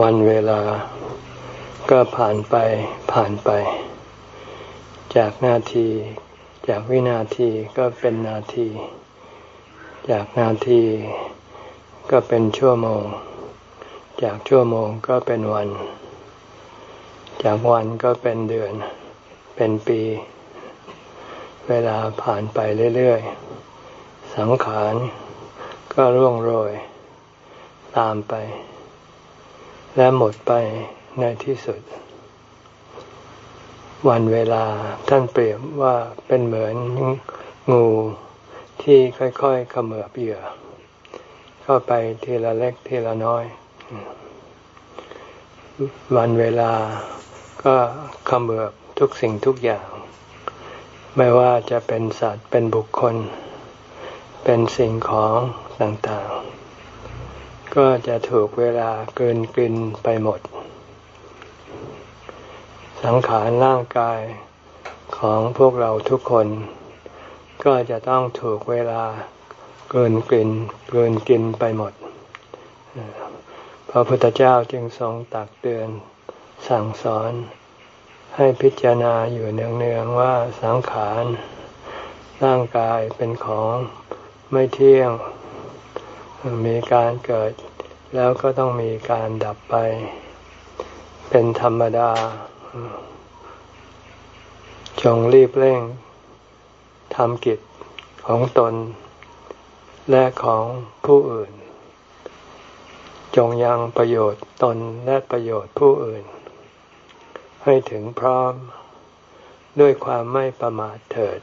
วันเวลาก็ผ่านไปผ่านไป จากนาที จากวินาทีก็เป็นนาที จากนาทีก็เป็นชั่วโมง จากชั่วโมงก็เป็นวัน จากวันก็เป็นเดือน เป็นปี เวลาผ่านไปเรื่อยๆ สังขารก็ร่วงโรย ตามไป และหมดไปในที่สุด วันเวลาท่านเปรียบว่าเป็นเหมือนงูที่ค่อยๆเขมือบเหยื่อ เข้าไปทีละเล็กทีละน้อย วันเวลาก็เขมือบทุกสิ่งทุกอย่าง ไม่ว่าจะเป็นสัตว์เป็นบุคคล เป็นสิ่งของต่างๆ ก็จะถูกเวลาเกินกินไปหมด สังขารร่างกายของพวกเราทุกคน ก็จะต้องถูกเวลาเกินกินเกินกินไปหมด พระพุทธเจ้าจึงทรงตักเตือนสั่งสอนให้พิจารณาอยู่เนืองๆว่าสังขารร่างกายเป็นของไม่เที่ยง มีการเกิด แล้วก็ต้องมีการดับไป เป็นธรรมดา จงรีบเร่งทำกิจของตน และของผู้อื่น จงยังประโยชน์ตนและประโยชน์ผู้อื่น ให้ถึงพร้อมด้วยความไม่ประมาทเถิด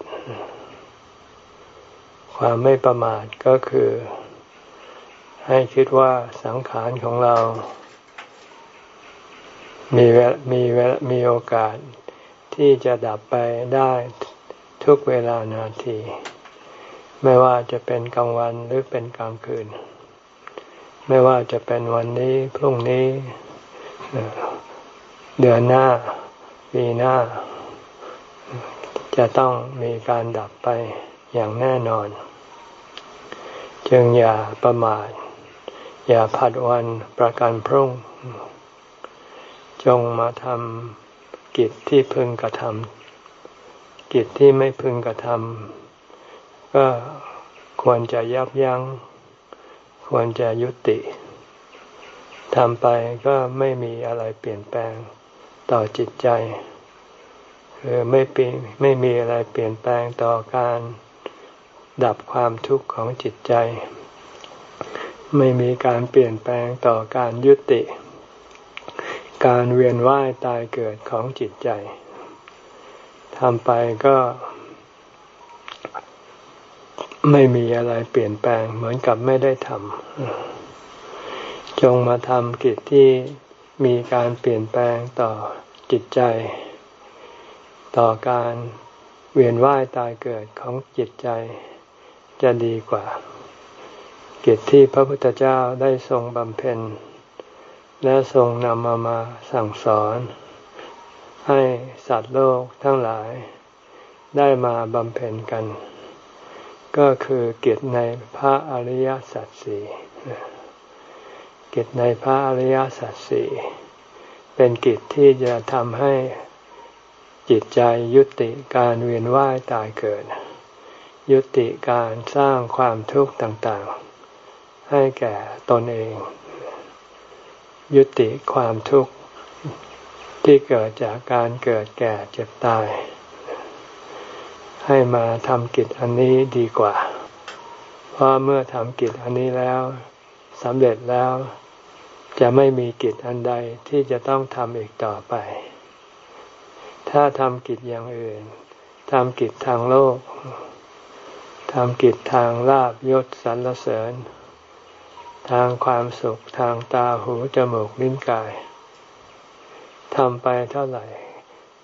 ความไม่ประมาทก็คือ ให้คิดว่าสังขารของเรา มีมีมีโอกาสที่จะดับไปได้ทุกเวลานาที ไม่ว่าจะเป็นกลางวันหรือเป็นกลางคืน ไม่ว่าจะเป็นวันนี้พรุ่งนี้ เดือนหน้า ปีหน้า จะต้องมีการดับไปอย่างแน่นอน จึงอย่าประมาท อย่าผัดวันประกันพรุ่ง จงมาทำกิจที่พึงกระทำกิจที่ไม่พึงกระทำก็ควรจะยับยัง้ง ควรจะยุติทำไปก็ไม่มีอะไรเปลี่ยนแปลงต่อจิตใจคือไม่เปลี่ยนไม่มีอะไรเปลี่ยนแปลงต่อการดับความทุกข์ของจิตใจ ไม่มีการเปลี่ยนแปลงต่อการยุติ การเวียนว่ายตายเกิดของจิตใจทำไปก็ไม่มีอะไรเปลี่ยนแปลงเหมือนกับไม่ได้ทำจงมาทำกิจที่มีการเปลี่ยนแปลงต่อจิตใจ ต่อการเวียนว่ายตายเกิดของจิตใจจะดีกว่า กิจที่พระพุทธเจ้าได้ทรงบำเพ็ญ และทรงนำมามาสั่งสอน ให้สัตว์โลกทั้งหลายได้มาบำเพ็ญกัน ก็คือกิจในพระอริยสัจสี่กิจในพระอริยสัจสี่เป็นกิจที่จะทำให้จิตใจยุติการเวียนว่ายตายเกิด ยุติการสร้างความทุกข์ต่างๆ ให้แก่ตนเอง ยุติความทุกข์ที่เกิดจากการเกิดแก่เจ็บตาย ให้มาทำกิจอันนี้ดีกว่า เพราะเมื่อทำกิจอันนี้แล้วสำเร็จแล้ว จะไม่มีกิจอันใดที่จะต้องทำอีกต่อไป ถ้าทำกิจอย่างอื่นทำกิจทางโลกทำกิจทางลาบยศสรรเสริญ ทางความสุขทางตาหูจมูกลิ้นกายทำไปเท่าไหร่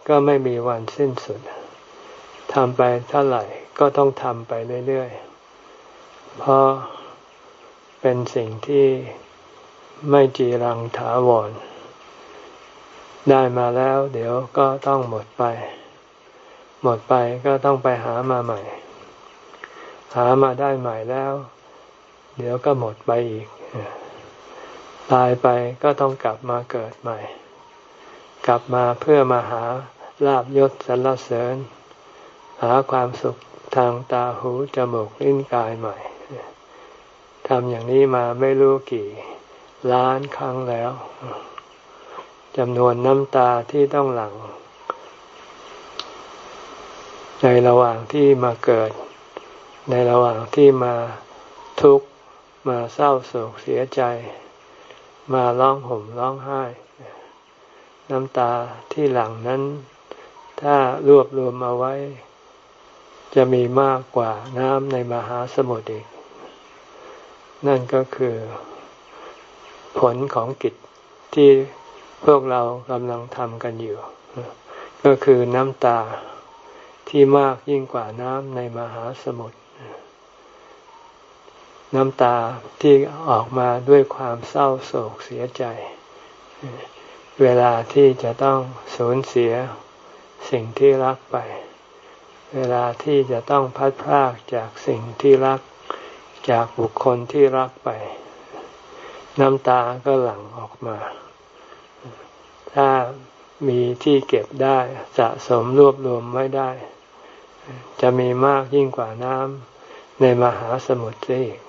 ก็ไม่มีวันสิ้นสุดทำไปเท่าไหร่ก็ต้องทำไปเรื่อยๆ เพราะเป็นสิ่งที่ไม่จีรังถาวร ได้มาแล้ว เดี๋ยวก็ต้องหมดไป หมดไปก็ต้องไปหามาใหม่ หามาได้ใหม่แล้ว เดี๋ยวก็หมดไปอีก ตายไปก็ต้องกลับมาเกิดใหม่ กลับมาเพื่อมาหาลาบยศสรรเสริญ หาความสุขทางตาหูจมูกลิ้นกายใหม่ทำอย่างนี้มาไม่รู้กี่ล้านครั้งแล้วจำนวนน้ำตาที่ต้องหลั่งในระหว่างที่มาเกิด ในระหว่างที่มาทุกข์ มาเศร้าโศกเสียใจ มาร้องห่มร้องไห้ น้ำตาที่หลังนั้น ถ้ารวบรวมเอาไว้ จะมีมากกว่าน้ำในมหาสมุทรอีก นั่นก็คือ ผลของกิจที่พวกเรากำลังทำกันอยู่ ก็คือน้ำตาที่มากยิ่งกว่าน้ำในมหาสมุทร น้ำตาที่ออกมาด้วยความเศร้าโศกเสียใจ เวลาที่จะต้องสูญเสียสิ่งที่รักไป เวลาที่จะต้องพัดพรากจากสิ่งที่รัก จากบุคคลที่รักไป น้ำตาก็หลั่งออกมา ถ้ามีที่เก็บได้สะสมรวบรวมไว้ได้ จะมีมากยิ่งกว่าน้ำในมหาสมุทรอีก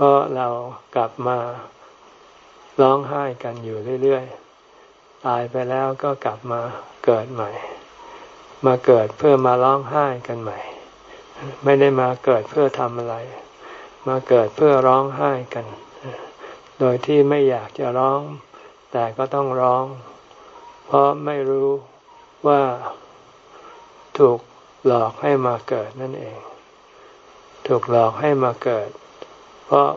เพราะเรากลับมาร้องไห้กันอยู่เรื่อยๆ ตายไปแล้วก็กลับมาเกิดใหม่ มาเกิดเพื่อมาร้องไห้กันใหม่ ไม่ได้มาเกิดเพื่อทำอะไร มาเกิดเพื่อร้องไห้กัน โดยที่ไม่อยากจะร้อง แต่ก็ต้องร้อง เพราะไม่รู้ว่าถูกหลอกให้มาเกิดนั่นเอง ถูกหลอกให้มาเกิด เพราะ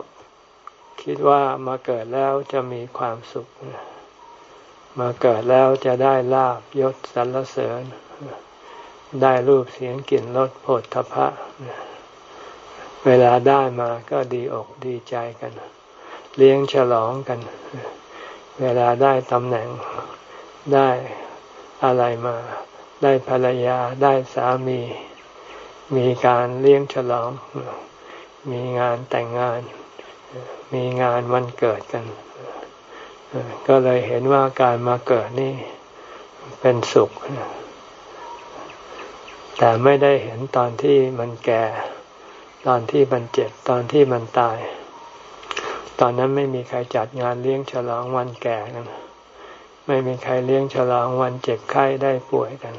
คิดว่ามาเกิดแล้วจะมีความสุข มาเกิดแล้วจะได้ลาบยศสรรเสริญ ได้รูปเสียงกลิ่นรสผฏฐพะ เวลาได้มาก็ดีอกดีใจกัน เลี้ยงฉลองกัน เวลาได้ตำแหน่งได้อะไรมา ได้ภรรยาได้สามี มีการเลี้ยงฉลอง มีงานแต่งงาน มีงานวันเกิดกัน ก็เลยเห็นว่าการมาเกิดนี่เป็นสุข แต่ไม่ได้เห็นตอนที่มันแก่ ตอนที่มันเจ็บ ตอนที่มันตาย ตอนนั้นไม่มีใครจัดงานเลี้ยงฉลองวันแก่กันไม่มีใครเลี้ยงฉลองวันเจ็บไข้ได้ป่วยกัน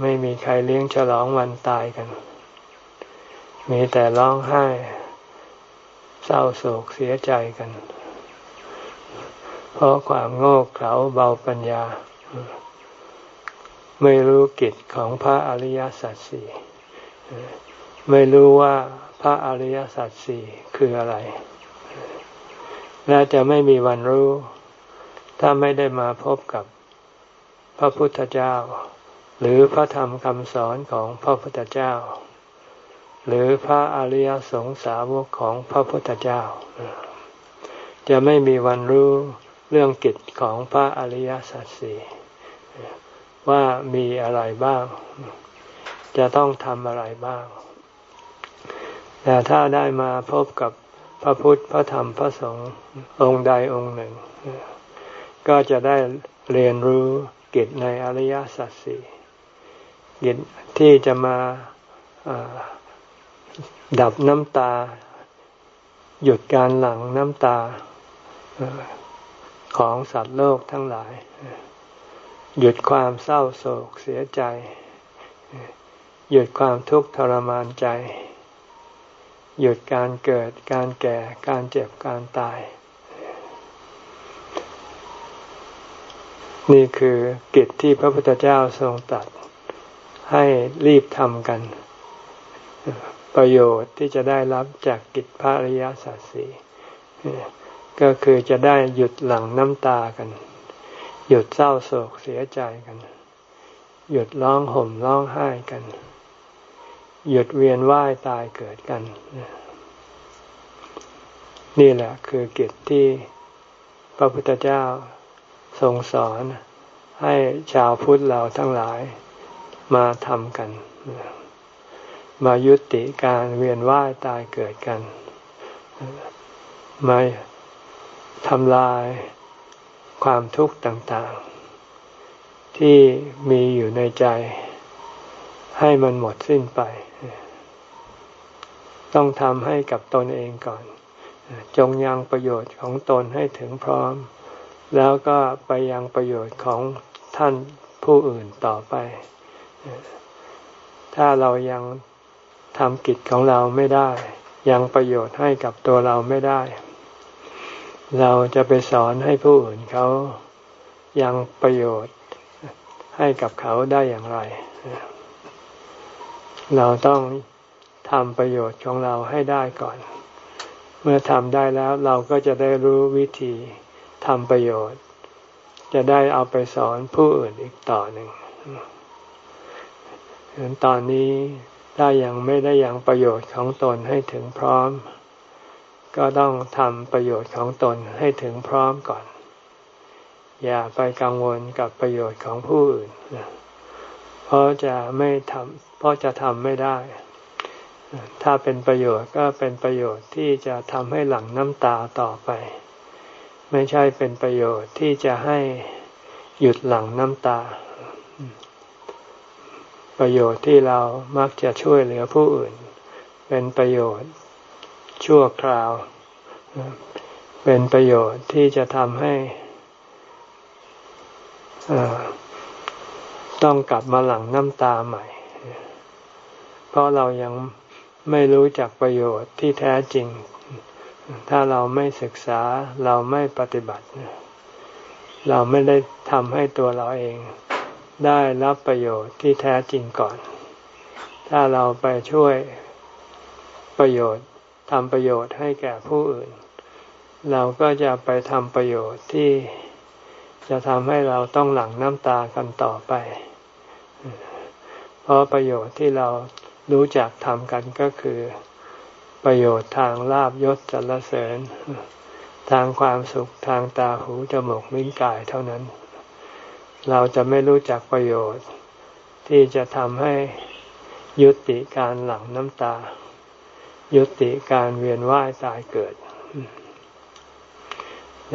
ไม่มีใครเลี้ยงฉลองวันตายกัน มีแต่ร้องไห้ เศร้าโศกเสียใจกัน เพราะความโง่เขลาเบาปัญญา ไม่รู้กิจของพระอริยสัจสี่ไม่รู้ว่าพระอริยสัจสี่คืออะไร และจะไม่มีวันรู้ ถ้าไม่ได้มาพบกับพระพุทธเจ้า หรือพระธรรมคำสอนของพระพุทธเจ้า หรือพระอริยสงสาวกของพระพุทธเจ้า จะไม่มีวันรู้เรื่องกิจของพระอริยสัจสี่ว่ามีอะไรบ้าง จะต้องทำอะไรบ้าง แต่ถ้าได้มาพบกับพระพุทธพระธรรมพระสงฆ์องค์ใดองค์หนึ่ง ก็จะได้เรียนรู้กิจในอริยสัจสี่กิจที่จะมา ดับน้ำตา หยุดการหลั่งน้ำตาของสัตว์โลกทั้งหลาย หยุดความเศร้าโศกเสียใจ หยุดความทุกข์ทรมานใจ หยุดการเกิดการแก่การเจ็บการตาย นี่คือกิจที่พระพุทธเจ้าทรงตัดให้รีบทำกัน ประโยชน์ที่จะได้รับจากกิจพระริยสัจสี่ก็คือจะได้หยุดหลั่งน้ำตากัน หยุดเศร้าโศกเสียใจกัน หยุดร้องห่มร้องไห้กัน หยุดเวียนว่ายตายเกิดกัน นี่แหละคือกิจที่พระพุทธเจ้าทรงสอนให้ชาวพุทธเราทั้งหลายมาทำกัน มายุติการเวียนว่ายตายเกิดกัน มาทำลายความทุกข์ต่างๆ ที่มีอยู่ในใจ ให้มันหมดสิ้นไป ต้องทำให้กับตนเองก่อน จงยังประโยชน์ของตนให้ถึงพร้อม แล้วก็ไปยังประโยชน์ของท่านผู้อื่นต่อไป ถ้าเรายัง ทำกิจของเราไม่ได้ ยังประโยชน์ให้กับตัวเราไม่ได้ เราจะไปสอนให้ผู้อื่นเขายังประโยชน์ให้กับเขาได้อย่างไร เราต้องทำประโยชน์ของเราให้ได้ก่อน เมื่อทำได้แล้วเราก็จะได้รู้วิธีทำประโยชน์ จะได้เอาไปสอนผู้อื่นอีกต่อหนึ่งตอนนี้ ถ้ายังไม่ได้ยังประโยชน์ของตนให้ถึงพร้อม ก็ต้องทำประโยชน์ของตนให้ถึงพร้อมก่อน อย่าไปกังวลกับประโยชน์ของผู้อื่น เพราะจะไม่ทำเพราะจะทำไม่ได้ ถ้าเป็นประโยชน์ก็เป็นประโยชน์ที่จะทำให้หลั่งน้ำตาต่อไป ไม่ใช่เป็นประโยชน์ที่จะให้หยุดหลั่งน้ำตา ประโยชน์ที่เรามักจะช่วยเหลือผู้อื่น เป็นประโยชน์ชั่วคราว เป็นประโยชน์ที่จะทำให้ต้องกลับมาหลังน้ำตาใหม่ เพราะเรายังไม่รู้จักประโยชน์ที่แท้จริง ถ้าเราไม่ศึกษาเราไม่ปฏิบัติ เราไม่ได้ทำให้ตัวเราเอง ได้รับประโยชน์ที่แท้จริงก่อน ถ้าเราไปช่วยประโยชน์ทำประโยชน์ให้แก่ผู้อื่น เราก็จะไปทำประโยชน์ที่จะทำให้เราต้องหลั่งน้ำตากันต่อไป เพราะประโยชน์ที่เรารู้จักทำกันก็คือ ประโยชน์ทางลาบยศสรรเสริญ ทางความสุขทางตาหูจมูกลิ้นกายเท่านั้น เราจะไม่รู้จักประโยชน์ ที่จะทำให้ยุติการหลั่งน้ำตา ยุติการเวียนว่ายตายเกิด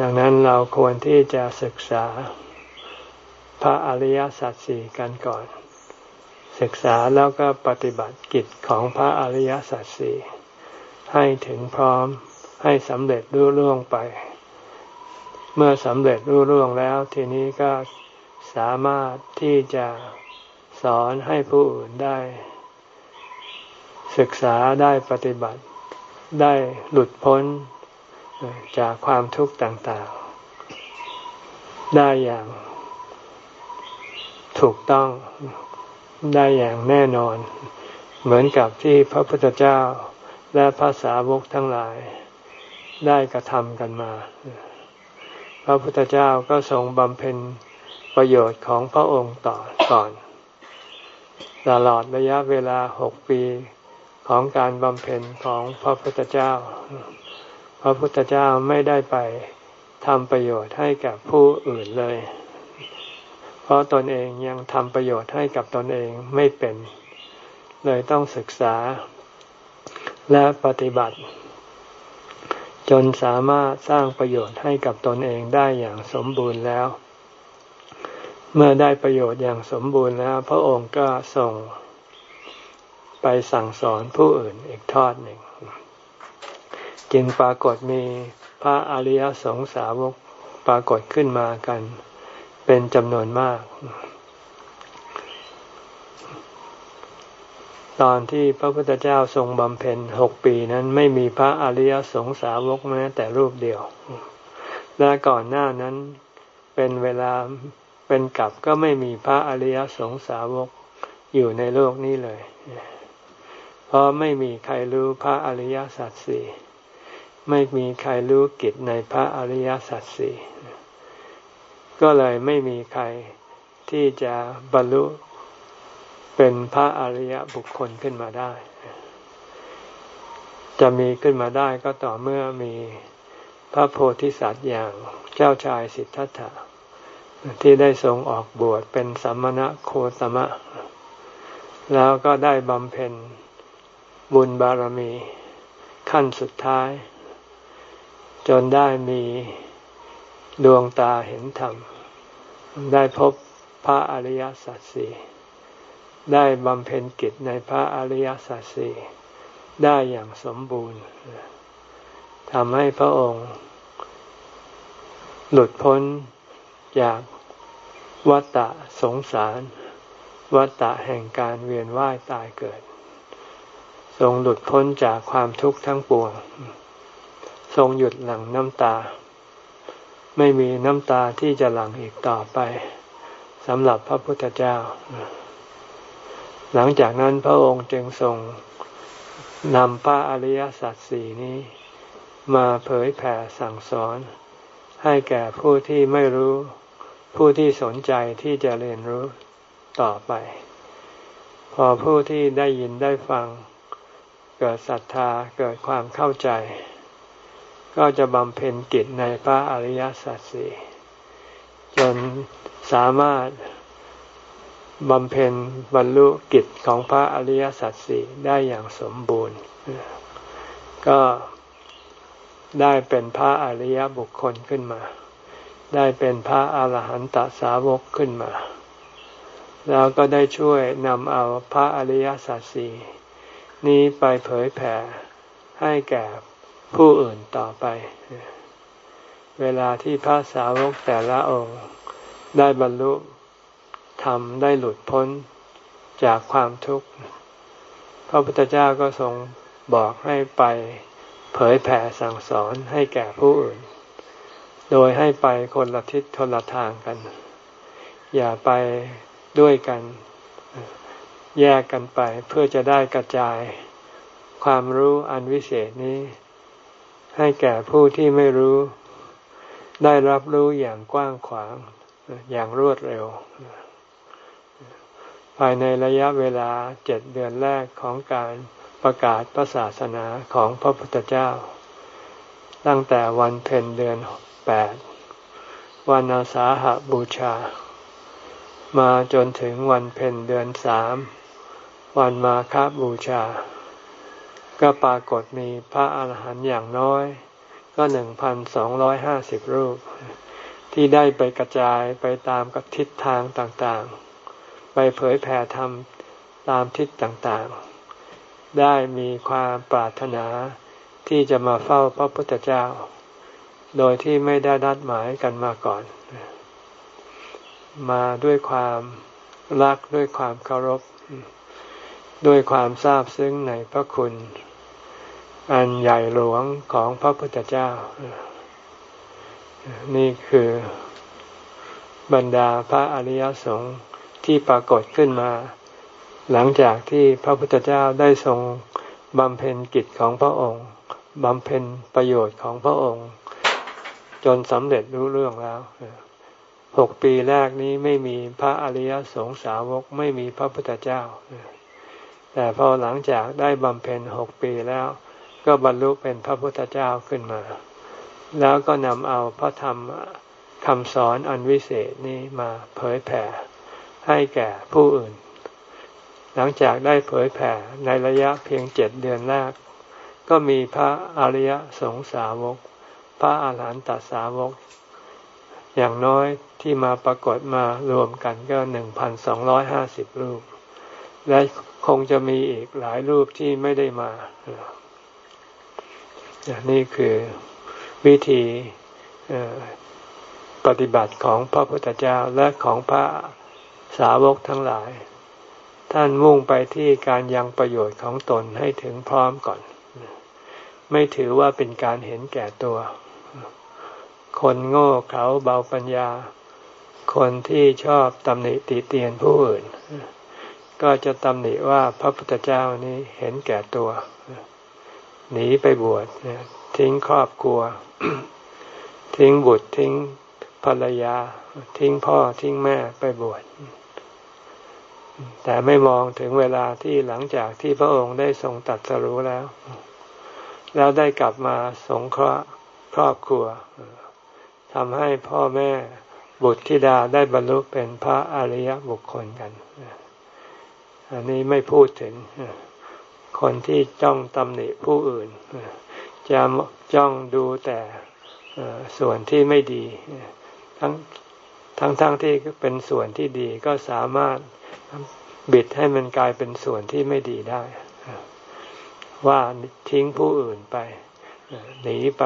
ดังนั้นเราควรที่จะศึกษาพระอริยสัจสี่กันก่อน ศึกษาแล้วก็ปฏิบัติกิจของพระอริยสัจสี่ให้ถึงพร้อมให้สำเร็จรุ่ร่วงไป เมื่อสำเร็จรุ่ร่วงแล้วทีนี้ก็ สามารถที่จะสอนให้ผู้อื่นได้ ศึกษาได้ปฏิบัติ ได้หลุดพ้นจากความทุกข์ต่างๆ ได้อย่างถูกต้องได้อย่างแน่นอน เหมือนกับที่พระพุทธเจ้าและภาษาวกทั้งหลาย ได้กระทำกันมา พระพุทธเจ้าก็ทรงบำเพ็ญ ประโยชน์ของพระองค์ต่อก่อน ตลอดระยะเวลาหกปีของการบำเพ็ญของพระพุทธเจ้า พระพุทธเจ้าไม่ได้ไปทำประโยชน์ให้กับผู้อื่นเลย เพราะตนเองยังทำประโยชน์ให้กับตนเองไม่เป็น เลยต้องศึกษา และปฏิบัติ จนสามารถสร้างประโยชน์ให้กับตนเองได้อย่างสมบูรณ์แล้ว เมื่อได้ประโยชน์อย่างสมบูรณ์แล้ว พระองค์ก็ส่งไปสั่งสอนผู้อื่นอีกทอดหนึ่ง จึงปรากฏมีพระอริยสงสาวกปรากฏขึ้นมากันเป็นจำนวนมาก ตอนที่พระพุทธเจ้าทรงบำเพ็ญหกปีนั้นไม่มีพระอริยสงสาวกแม้แต่รูปเดียว และก่อนหน้านั้นเป็นเวลา เป็นกับก็ไม่มีพระอริยสงสาวกอยู่ในโลกนี้เลย เพราะไม่มีใครรู้พระอริยสัจสี่ไม่มีใครรู้กิจในพระอริยสัจสี่ก็เลยไม่มีใครที่จะบรรลุเป็นพระอริยบุคคลขึ้นมาได้ จะมีขึ้นมาได้ก็ต่อเมื่อมีพระโพธิสัตว์อย่างเจ้าชายสิทธัตถะ ที่ได้ทรงออกบวชเป็นสัมมณะโคตมะ แล้วก็ได้บำเพ็ญบุญบารมี ขั้นสุดท้าย จนได้มีดวงตาเห็นธรรม ได้พบพระอริยสัจสี่ได้บำเพ็ญกิจในพระอริยสัจสี่ได้อย่างสมบูรณ์ทำให้พระองค์ หลุดพ้น จากวัฏะสงสาร วัฏะแห่งการเวียนว่ายตายเกิด ทรงหลุดพ้นจากความทุกข์ทั้งปวง ทรงหยุดหลั่งน้ำตา ไม่มีน้ำตาที่จะหลั่งอีกต่อไปสำหรับพระพุทธเจ้า หลังจากนั้นพระองค์จึงทรงนำพระอริยสัจสี่นี้ มาเผยแผ่สั่งสอนให้แก่ผู้ที่ไม่รู้ ผู้ที่สนใจที่จะเรียนรู้ต่อไป พอผู้ที่ได้ยินได้ฟัง เกิดศรัทธาเกิดความเข้าใจ ก็จะบำเพ็ญกิจในพระอริยสัจสี่จนสามารถบำเพ็ญบรรลุกิจของพระอริยสัจสี่ได้อย่างสมบูรณ์ ก็ได้เป็นพระอริยบุคคลขึ้นมา ได้เป็นพระอาหารหันตสาวกขึ้นมา แล้วก็ได้ช่วยนำเอาพระอริยสัจสี่นี้ไปเผยแผ่ให้แก่ผู้อื่นต่อไป เวลาที่พระสาวกแต่ละองค์ได้บรรลุธรรมได้หลุดพ้นจากความทุกข์ พระพุทธเจ้าก็ทรงบอกให้ไปเผยแผ่สั่งสอนให้แก่ผู้อื่น โดยให้ไปคนละทิศคนละทางกัน อย่าไปด้วยกัน แยกกันไปเพื่อจะได้กระจาย ความรู้อันวิเศษนี้ ให้แก่ผู้ที่ไม่รู้ ได้รับรู้อย่างกว้างขวางอย่างรวดเร็ว ภายในระยะเวลาเจ็ดเดือนแรกของการประกาศพระศาสนาของพระพุทธเจ้า ตั้งแต่วันเพ็ญเดือน แปดวันอาสาหาบูชา มาจนถึงวันเพ็ญเดือนสามวันมาคาบูชา ก็ปรากฏมีพระอาหารหันต์อย่างน้อย ก็หนึ่งพันสองร้อยห้าสิบรูป ที่ได้ไปกระจายไปตามกับทิศทางต่างๆ ไปเผยแผ่ธรรมตามทิศต่างๆ ได้มีความปรารถนาที่จะมาเฝ้าพระพุทธเจ้า โดยที่ไม่ได้ดัดหมายกันมาก่อน มาด้วยความรักด้วยความเคารพ ด้วยความทราบซึ้งในพระคุณ อันใหญ่หลวงของพระพุทธเจ้า นี่คือบรรดาพระอริยสงฆ์ที่ปรากฏขึ้นมา หลังจากที่พระพุทธเจ้าได้ทรงบำเพ็ญกิจของพระองค์บำเพ็ญประโยชน์ของพระองค์ จนสำเร็จรู้เรื่องแล้วหกปีแรกนี้ไม่มีพระอริยสงสาวกไม่มีพระพุทธเจ้า แต่พอหลังจากได้บำเพ็ญหกปีแล้ว ก็บรรลุเป็นพระพุทธเจ้าขึ้นมา แล้วก็นำเอาพระธรรมคำสอนอันวิเศษนี้มาเผยแผ่ให้แก่ผู้อื่น หลังจากได้เผยแผ่ในระยะเพียงเจ็ดเดือนแรก ก็มีพระอริยสงสาวก พระอาหารหันตสาวก อย่างน้อยที่มาปรากฏมารวมกันก็หนึ่งพันสองร้อยห้าสิบรูป และคงจะมีอีกหลายรูปที่ไม่ได้มา นี่คือวิธีปฏิบัติของพระพุทธเจ้าและของพระสาวกทั้งหลาย ท่านมุ่งไปที่การยังประโยชน์ของตนให้ถึงพร้อมก่อน ไม่ถือว่าเป็นการเห็นแก่ตัว คนโง่เขาเบาปัญญา คนที่ชอบตำหนิติเตียนผู้อื่น ก็จะตำหนิว่าพระพุทธเจ้านี้เห็นแก่ตัว หนีไปบวชทิ้งครอบครัว ทิ้งบุตรทิ้งภรรยา ทิ้งพ่อทิ้งแม่ไปบวชแต่ไม่มองถึงเวลาที่หลังจากที่พระองค์ได้ทรงตัดสรู้แล้ว แล้วได้กลับมาสงเคราะห์ รอบครัวทำให้พ่อแม่บุตรธิดาได้บรรลุเป็นพระอริยบุคคลกันอันนี้ไม่พูดถึงคนที่จ้องตำหนิผู้อื่นจะจ้องดูแต่ส่วนที่ไม่ดี ทั้งทั้งทั้งที่เป็นส่วนที่ดีก็สามารถบิดให้มันกลายเป็นส่วนที่ไม่ดีได้ ว่าทิ้งผู้อื่นไป หนีไป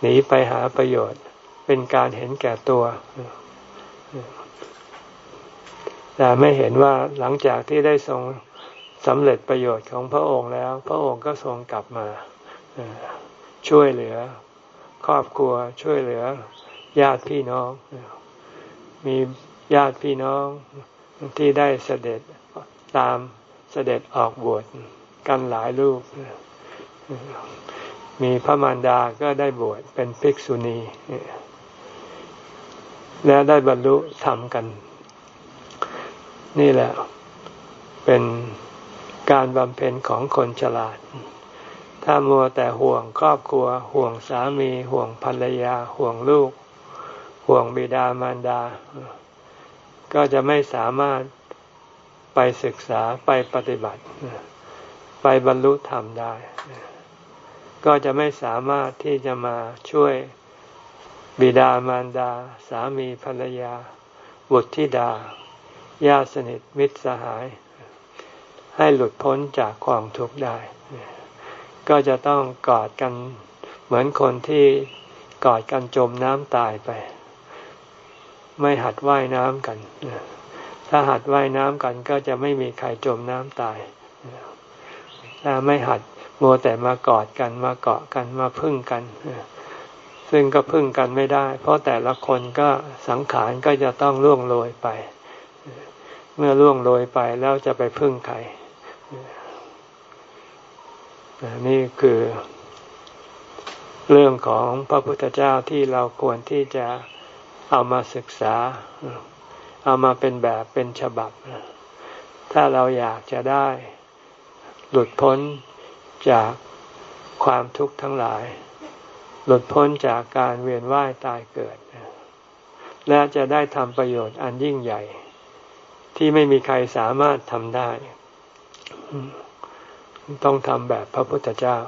หนีไปหาประโยชน์ เป็นการเห็นแก่ตัว แต่ไม่เห็นว่าหลังจากที่ได้ทรงสำเร็จประโยชน์ของพระองค์แล้ว พระองค์ก็ทรงกลับมาช่วยเหลือ ครอบครัวช่วยเหลือ ญาติพี่น้อง มีญาติพี่น้องที่ได้เสด็จตามเสด็จออกบวชกันหลายรูป มีพระมารดาก็ได้บวชเป็นภิกษุณี และได้บรรลุธรรมกัน นี่แหละ เป็นการบำเพ็ญของคนฉลาด ถ้ามัวแต่ห่วงครอบครัว ห่วงสามี ห่วงภรรยา ห่วงลูก ห่วงบิดามารดา ก็จะไม่สามารถไปศึกษาไปปฏิบัติ ไปบรรลุธรรมได้ ก็จะไม่สามารถที่จะมาช่วยบิดามารดา สามีภรรยา บุตรธิดาญาติสนิทมิตรสหาย ให้หลุดพ้นจากความทุกข์ได้ ก็จะต้องกอดกันเหมือนคนที่กอดกันจมน้ำตายไป ไม่หัดว่ายน้ำกัน ถ้าหัดว่ายน้ำกันก็จะไม่มีใครจมน้ำตาย ถ้าไม่หัด มัวแต่มากอดกันมาเกาะกันมาพึ่งกัน ซึ่งก็พึ่งกันไม่ได้ เพราะแต่ละคนก็สังขารก็จะต้องล่วงโรยไป เมื่อล่วงโรยไปแล้วจะไปพึ่งใครนี่คือเรื่องของพระพุทธเจ้าที่เราควรที่จะเอามาศึกษา เอามาเป็นแบบเป็นฉบับ ถ้าเราอยากจะได้ หลุดพ้น จากความทุกข์ทั้งหลาย หลุดพ้นจากการเวียนว่ายตายเกิด และจะได้ทำประโยชน์อันยิ่งใหญ่ ที่ไม่มีใครสามารถทำได้ ต้องทำแบบพระพุทธเจ้า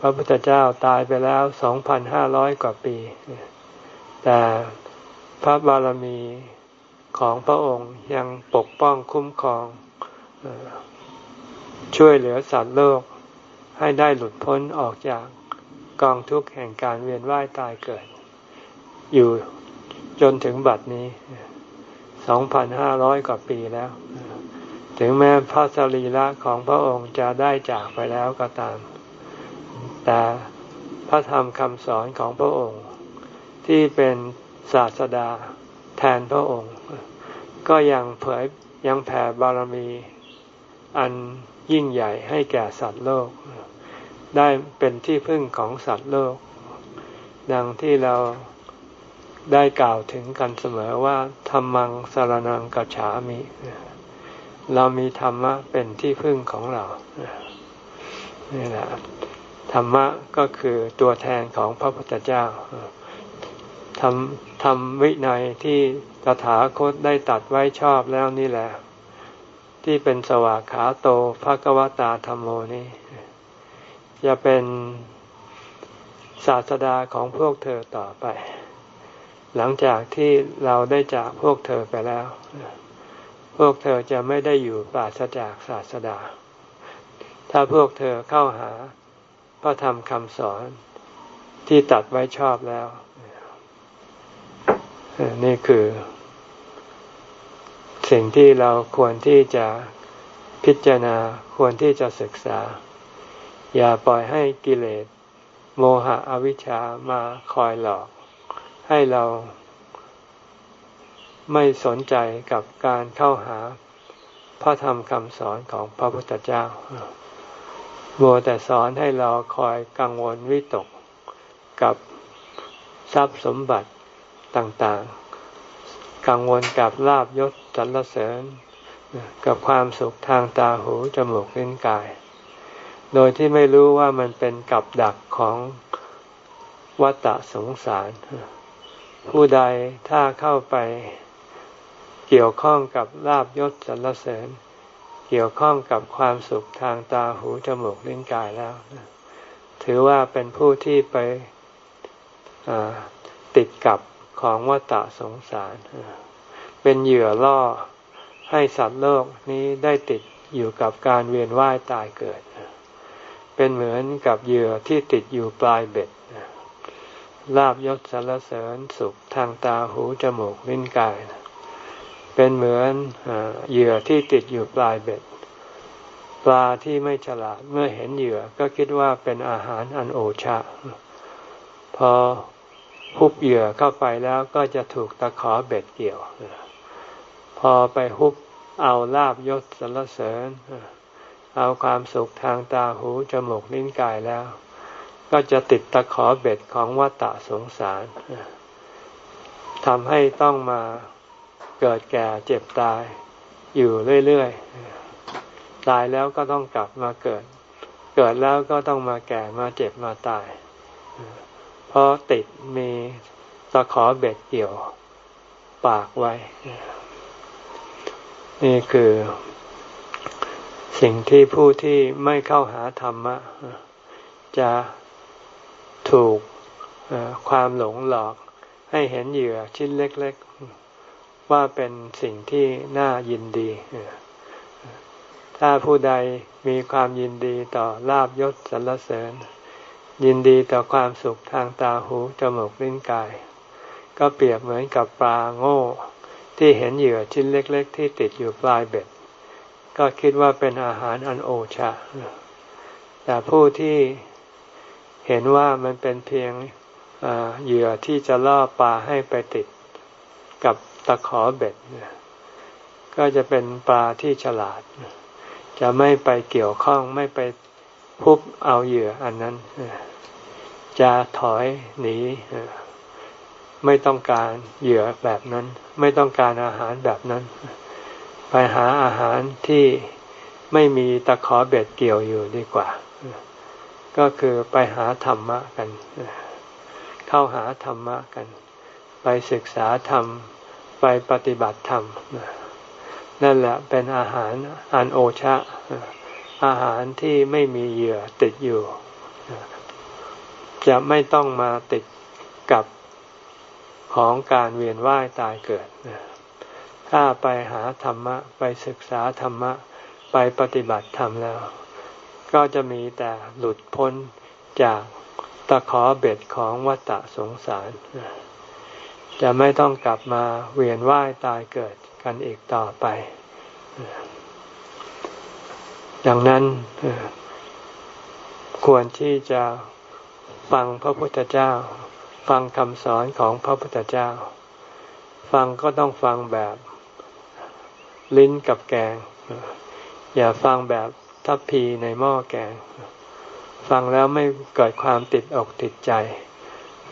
พระพุทธเจ้าตายไปแล้วสองพันห้าร้อยกว่าปี แต่พระบารมีของพระองค์ยังปกป้องคุ้มครอง ช่วยเหลือสัตว์โลกให้ได้หลุดพ้นออกจากกองทุกข์แห่งการเวียนว่ายตายเกิด อยู่จนถึงบัดนี้สองพันห้าร้อยกว่าปีแล้ว ถึงแม้พระสรีระของพระองค์จะได้จากไปแล้วก็ตาม แต่พระธรรมคำสอนของพระองค์ ที่เป็นศาสดาแทนพระองค์ ก็ยังเผยยังแผ่บารมีอัน ยิ่งใหญ่ให้แก่สัตว์โลก ได้เป็นที่พึ่งของสัตว์โลก ดังที่เราได้กล่าวถึงกันเสมอว่าธรรมังสารนังกัจฉามิ เรามีธรรมะเป็นที่พึ่งของเรา นี่แหละธรรมะก็คือตัวแทนของพระพุทธเจ้าทำทำวินัยที่ตถาคตได้ตัดไว้ชอบแล้วนี่แหละ ที่เป็นสวากขาโตภะกวตาธรรมโมนี่จะเป็นศาสดาของพวกเธอต่อไป หลังจากที่เราได้จากพวกเธอไปแล้ว พวกเธอจะไม่ได้อยู่ปราศจากศาสดา ถ้าพวกเธอเข้าหาพระธรรมคำสอนที่ตัดไว้ชอบแล้ว นี่คือ สิ่งที่เราควรที่จะพิจารณาควรที่จะศึกษา อย่าปล่อยให้กิเลส โมหะอวิชชามาคอยหลอก ให้เราไม่สนใจกับการเข้าหาพระธรรมคำสอนของพระพุทธเจ้ามัวแต่สอนให้เราคอยกังวลวิตกกับทรัพย์สมบัติต่างๆ กังวลกับลาบยศสรรเสริญ กับความสุขทางตาหูจมูกลิ้นกาย โดยที่ไม่รู้ว่ามันเป็นกับดักของวัฏสงสาร ผู้ใดถ้าเข้าไปเกี่ยวข้องกับลาบยศสรรเสริญ เกี่ยวข้องกับความสุขทางตาหูจมูกลิ้นกายแล้ว ถือว่าเป็นผู้ที่ไปติดกับ ของวัฏสงสาร เป็นเหยื่อล่อให้สัตว์โลกนี้ได้ติดอยู่กับการเวียนว่ายตายเกิด เป็นเหมือนกับเหยื่อที่ติดอยู่ปลายเบ็ดลาบยศสารเสริญสุขทางตาหูจมูกลิ้นกาย เป็นเหมือนเหยื่อที่ติดอยู่ปลายเบ็ด ปลาที่ไม่ฉลาดเมื่อเห็นเหยื่อก็คิดว่าเป็นอาหารอันโอชะ พอ ฮุบเหยื่อเข้าไปแล้วก็จะถูกตะขอเบ็ดเกี่ยว พอไปฮุบเอาลาบยศสรรเสริญ เอาความสุขทางตาหูจมูกลิ้นกายแล้ว ก็จะติดตะขอเบ็ดของวัฏสงสารทำให้ต้องมาเกิดแก่เจ็บตายอยู่เรื่อยๆ ตายแล้วก็ต้องกลับมาเกิด เกิดแล้วก็ต้องมาแก่มาเจ็บมาตาย เพราะติดมีตะขอเบ็ดเกี่ยวปากไว้ นี่คือ สิ่งที่ผู้ที่ไม่เข้าหาธรรมะ จะถูกความหลงหลอกให้เห็นเหยื่อชิ้นเล็ก ๆ ว่าเป็นสิ่งที่น่ายินดี ถ้าผู้ใดมีความยินดีต่อลาบยศสรรเสริญ ยินดีต่อความสุขทางตาหูจมูกลิ้นกาย ก็เปรียบเหมือนกับปลาโง่ ที่เห็นเหยื่อชิ้นเล็ก ๆ ที่ติดอยู่ปลายเบ็ด ก็คิดว่าเป็นอาหารอันโอชะ แต่ผู้ที่เห็นว่ามันเป็นเพียงเหยื่อที่จะล่อปลาให้ไปติดกับตะขอเบ็ด ก็จะเป็นปลาที่ฉลาด จะไม่ไปเกี่ยวข้องไม่ไปพุบเอาเหยื่ออันนั้น จะถอยหนีไม่ต้องการเหยื่อแบบนั้น ไม่ต้องการอาหารแบบนั้น ไปหาอาหารที่ไม่มีตะขอเบ็ดเกี่ยวอยู่ดีกว่า ก็คือไปหาธรรมะกัน เข้าหาธรรมะกัน ไปศึกษาธรรม ไปปฏิบัติธรรม นั่นแหละเป็นอาหารอันโอชะ อาหารที่ไม่มีเหยื่อติดอยู่ จะไม่ต้องมาติดกับของการเวียนว่ายตายเกิด ถ้าไปหาธรรมะ ไปศึกษาธรรมะ ไปปฏิบัติธรรมแล้ว ก็จะมีแต่หลุดพ้นจากตะขอเบ็ดของวัฏสงสาร จะไม่ต้องกลับมาเวียนว่ายตายเกิดกันอีกต่อไป ดังนั้นควรที่จะ ฟังพระพุทธเจ้า ฟังคำสอนของพระพุทธเจ้า ฟังก็ต้องฟังแบบลิ้นกับแกง อย่าฟังแบบทัพพีในหม้อแกง ฟังแล้วไม่เกิดความติดอกติดใจ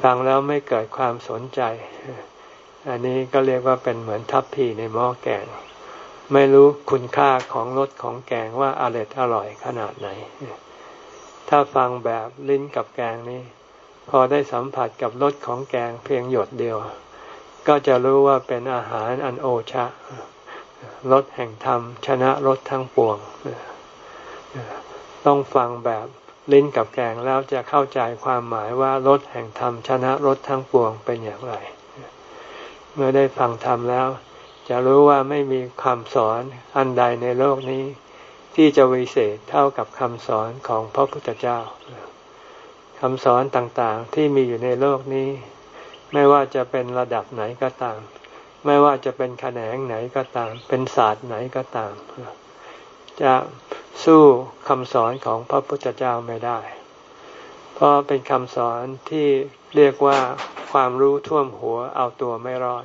ฟังแล้วไม่เกิดความสนใจ อันนี้ก็เรียกว่าเป็นเหมือนทัพพีในหม้อแกง ไม่รู้คุณค่าของรสของแกงว่าอร่อยอร่อยขนาดไหน ถ้าฟังแบบลิ้นกับแกงนี้ พอได้สัมผัสกับรสของแกงเพียงหยดเดียว ก็จะรู้ว่าเป็นอาหารอันโอชะรสแห่งธรรม ชนะรสทั้งปวง ต้องฟังแบบลิ้นกับแกงแล้วจะเข้าใจความหมายว่ารถแห่งธรรม ชนะรถทั้งปวงเป็นอย่างไร เมื่อได้ฟังธรรมแล้ว จะรู้ว่าไม่มีคำสอนอันใดในโลกนี้ ที่จะวิเศษเท่ากับคำสอนของพระพุทธเจ้าคำสอนต่างๆที่มีอยู่ในโลกนี้ ไม่ว่าจะเป็นระดับไหนก็ตาม ไม่ว่าจะเป็นแขนงไหนก็ตาม เป็นศาสตร์ไหนก็ตาม จะสู้คำสอนของพระพุทธเจ้าไม่ได้ เพราะเป็นคำสอนที่เรียกว่าความรู้ท่วมหัวเอาตัวไม่รอด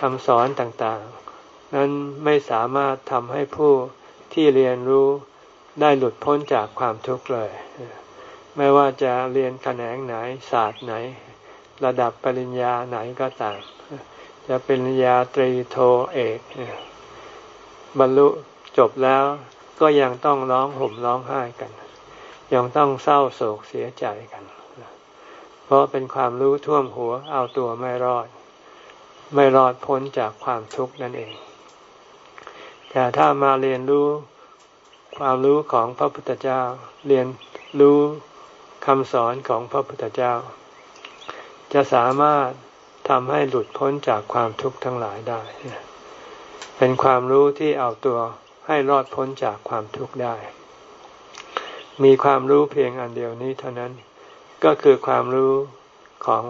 คำสอนต่างๆ นั้นไม่สามารถทำให้ผู้ ที่เรียนรู้ได้หลุดพ้นจากความทุกข์เลย ไม่ว่าจะเรียนแขนงไหนศาสตร์ไหน ระดับปริญญาไหนก็ตาม จะเป็นปริญญาตรีโทเอก บรรลุจบแล้วก็ยังต้องร้องห่มร้องไห้กัน ยังต้องเศร้าโศกเสียใจกัน เพราะเป็นความรู้ท่วมหัวเอาตัวไม่รอด ไม่รอดพ้นจากความทุกข์นั่นเอง แต่ถ้ามาเรียนรู้ความรู้ของพระพุทธเจ้า เรียนรู้คำสอนของพระพุทธเจ้า จะสามารถทำให้หลุดพ้นจากความทุกข์ทั้งหลายได้ เป็นความรู้ที่เอาตัวให้รอดพ้นจากความทุกข์ได้ มีความรู้เพียงอันเดียวนี้เท่านั้น ก็คือความรู้ของ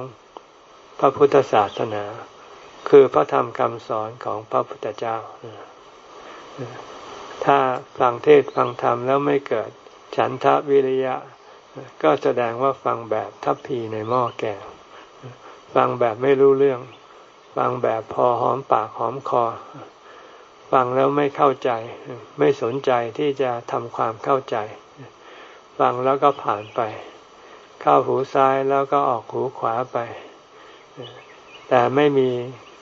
พระพุทธศาสนา คือพระธรรมคำสอนของพระพุทธเจ้า ถ้าฟังเทศฟังธรรมแล้วไม่เกิดฉันทะวิริยะ ก็แสดงว่าฟังแบบทัพพีในหม้อแกงฟังแบบไม่รู้เรื่อง ฟังแบบพอหอมปากหอมคอ ฟังแล้วไม่เข้าใจ ไม่สนใจที่จะทำความเข้าใจ ฟังแล้วก็ผ่านไป เข้าหูซ้ายแล้วก็ออกหูขวาไป แต่ไม่มี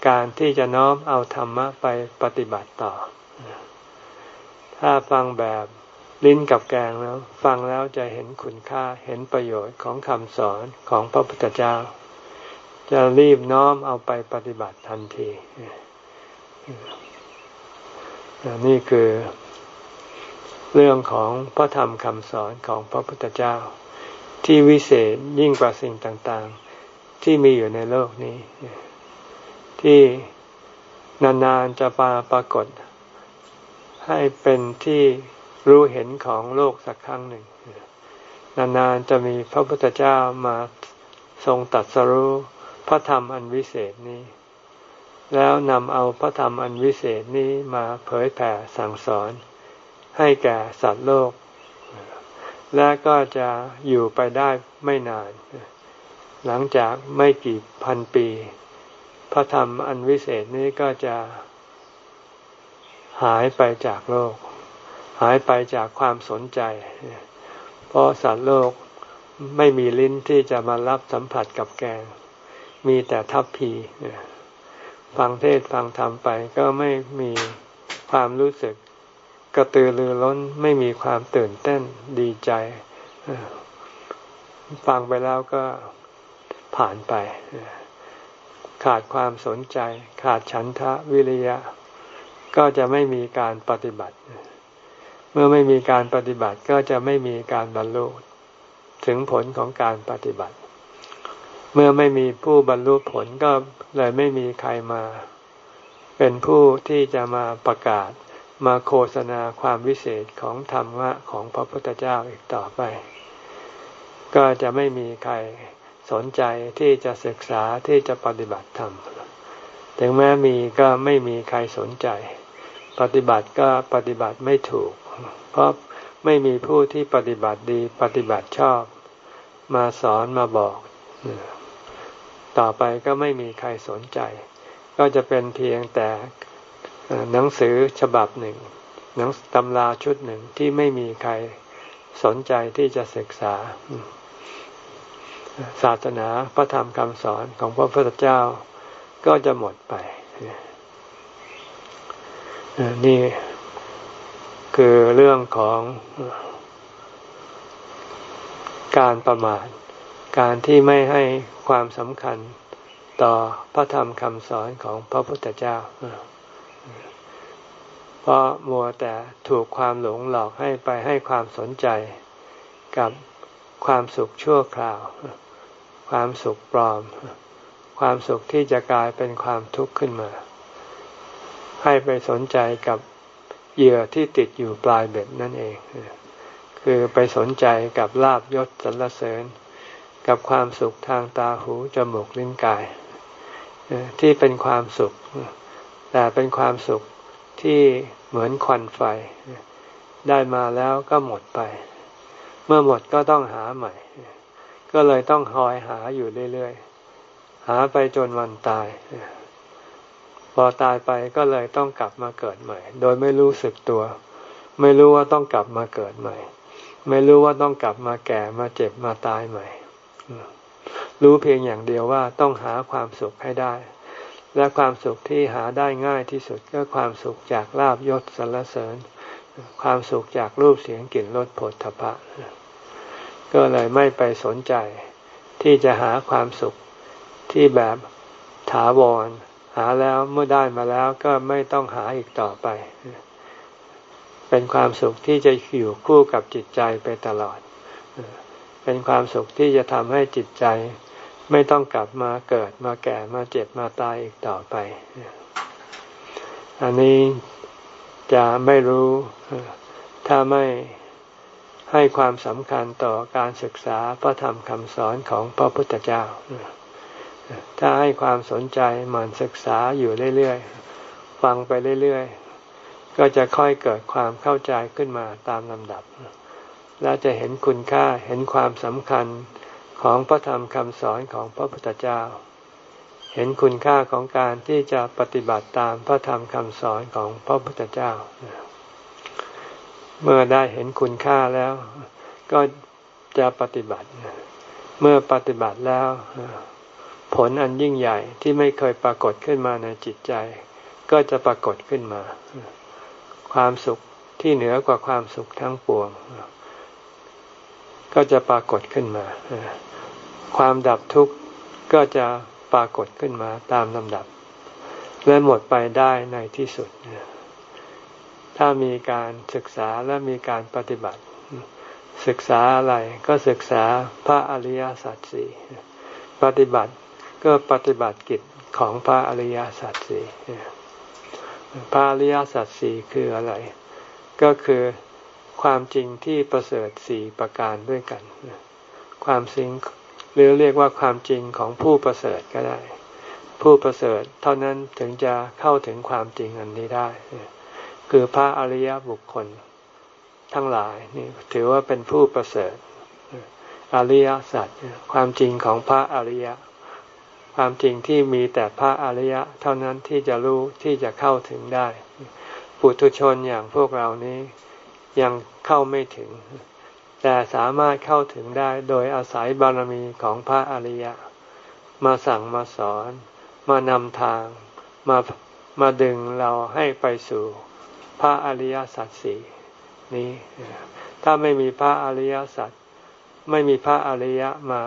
การที่จะน้อมเอาธรรมะไปปฏิบัติต่อ ถ้าฟังแบบลิ้นกับแกงแล้ว ฟังแล้วจะเห็นคุณค่าเห็นประโยชน์ของคำสอนของพระพุทธเจ้า จะรีบน้อมเอาไปปฏิบัติทันที นี่คือเรื่องของพระธรรมคำสอนของพระพุทธเจ้า ที่วิเศษยิ่งกว่าสิ่งต่างๆ ที่มีอยู่ในโลกนี้ ที่นานๆจะปาปรากฏ ให้เป็นที่รู้เห็นของโลกสักครั้งหนึ่ง นานๆจะมีพระพุทธเจ้ามาทรงตัดสรู้พระธรรมอันวิเศษนี้ แล้วนำเอาพระธรรมอันวิเศษนี้มาเผยแผ่สั่งสอน ให้แก่สัตว์โลก และก็จะอยู่ไปได้ไม่นาน หลังจากไม่กี่พันปี พระธรรมอันวิเศษนี้ก็จะ หายไปจากโลก หายไปจากความสนใจ เพราะสัตว์โลกไม่มีลิ้นที่จะมารับสัมผัสกับแกง มีแต่ทัพพีฟังเทศฟังธรรมไปก็ไม่มีความรู้สึกกระตือรือร้นไม่มีความตื่นเต้นดีใจ ฟังไปแล้วก็ผ่านไป ขาดความสนใจ ขาดฉันทะวิริยะ ก็จะไม่มีการปฏิบัติ เมื่อไม่มีการปฏิบัติก็จะไม่มีการบรรลุถึงผลของการปฏิบัติ เมื่อไม่มีผู้บรรลุผลก็เลยไม่มีใครมา เป็นผู้ที่จะมาประกาศมาโฆษณาความวิเศษของธรรมะของพระพุทธเจ้าอีกต่อไป ก็จะไม่มีใครสนใจที่จะศึกษาที่จะปฏิบัติธรรม ถึงแม้มีก็ไม่มีใครสนใจ ปฏิบัติก็ปฏิบัติไม่ถูก เพราะไม่มีผู้ที่ปฏิบัติดีปฏิบัติชอบ มาสอนมาบอก ต่อไปก็ไม่มีใครสนใจ ก็จะเป็นเพียงแต่หนังสือฉบับหนึ่ง หนังตำราชุดหนึ่งที่ไม่มีใครสนใจที่จะศึกษา ศาสนาพระธรรมคำสอนของพระพุทธเจ้าก็จะหมดไป นี่คือเรื่องของการประมาท การที่ไม่ให้ความสำคัญต่อพระธรรมคำสอนของพระพุทธเจ้า เพราะมัวแต่ถูกความหลงหลอกให้ไปให้ความสนใจกับความสุขชั่วคราว ความสุขปลอม ความสุขที่จะกลายเป็นความทุกข์ขึ้นมา ให้ไปสนใจกับเหยื่อที่ติดอยู่ปลายเบ็ดนั่นเอง คือไปสนใจกับลาบยศสรรเสริญ กับความสุขทางตาหูจมูกลิ้นกาย ที่เป็นความสุข แต่เป็นความสุขที่เหมือนควันไฟ ได้มาแล้วก็หมดไป เมื่อหมดก็ต้องหาใหม่ ก็เลยต้องคอยหาอยู่เรื่อยๆ หาไปจนวันตาย อตายไปก็เลยต้องกลับมาเกิดใหม่ โดยไม่รู้สึกตัว ไม่รู้ว่าต้องกลับมาเกิดใหม่ ไม่รู้ว่าต้องกลับมาแก่มาเจ็บมาตายใหม่ รู้เพียงอย่างเดียวว่าต้องหาความสุขให้ได้ และความสุขที่หาได้ง่ายที่สุดก็ความสุขจากลาบยศสรรเสริญ ความสุขจากรูปเสียงกลิ่นรสผลทพะก็เลยไม่ไปสนใจ ที่จะหาความสุขที่แบบถาวราแล้วเมื่อได้มาแล้วก็ไม่ต้องหาอีกต่อไป เป็นความสุขที่จะอยู่คู่กับจิตใจไปตลอด เป็นความสุขที่จะทำให้จิตใจ ไม่ต้องกลับมาเกิดมาแก่มาเจ็บมาตายอีกต่อไป อันนี้จะไม่รู้ถ้าไม่ให้ความสำคัญต่อการศึกษาพระธรรมคำสอนของพระพุทธเจ้า ถ้าให้ความสนใจหมั่นศึกษาอยู่เรื่อยๆ ฟังไปเรื่อยๆ ก็จะค่อยเกิดความเข้าใจขึ้นมาตามลำดับ และจะเห็นคุณค่าเห็นความสำคัญของพระธรรมคำสอนของพระพุทธเจ้า เห็นคุณค่าของการที่จะปฏิบัติตามพระธรรมคำสอนของพระพุทธเจ้า เมื่อได้เห็นคุณค่าแล้ว ก็จะปฏิบัติ เมื่อปฏิบัติแล้ว ผลอันยิ่งใหญ่ที่ไม่เคยปรากฏขึ้นมาในจิตใจ ก็จะปรากฏขึ้นมา ความสุขที่เหนือกว่าความสุขทั้งปวง ก็จะปรากฏขึ้นมา ความดับทุกข์ก็จะปรากฏขึ้นมาตามลำดับ และหมดไปได้ในที่สุด ถ้ามีการศึกษาและมีการปฏิบัติ ศึกษาอะไรก็ศึกษาพระอริยสัจสี่ปฏิบัติ ก็ปฏิบัติกิจของพระอริยสัจสี่พระอริยสัจสี่คืออะไร ก็คือความจริงที่ประเสริฐสี่ประการด้วยกัน ความจริงหรือเรียกว่าความจริงของผู้ประเสริฐก็ได้ ผู้ประเสริฐเท่านั้นถึงจะเข้าถึงความจริงอันนี้ได้ คือพระอริยบุคคลทั้งหลายนี่ถือว่าเป็นผู้ประเสริฐอริยสัจความจริงของพระอริย ความจริงที่มีแต่พระอริยะ เท่านั้นที่จะรู้ที่จะเข้าถึงได้ ปุถุชนอย่างพวกเรานี้ยังเข้าไม่ถึง แต่สามารถเข้าถึงได้โดยอาศัยบารมีของพระอริยะ มาสั่งมาสอน มานำทาง มามาดึงเราให้ไปสู่พระอริยสัจสี่นี้ ถ้าไม่มีพระอริยสัจไม่มีพระอริยะมา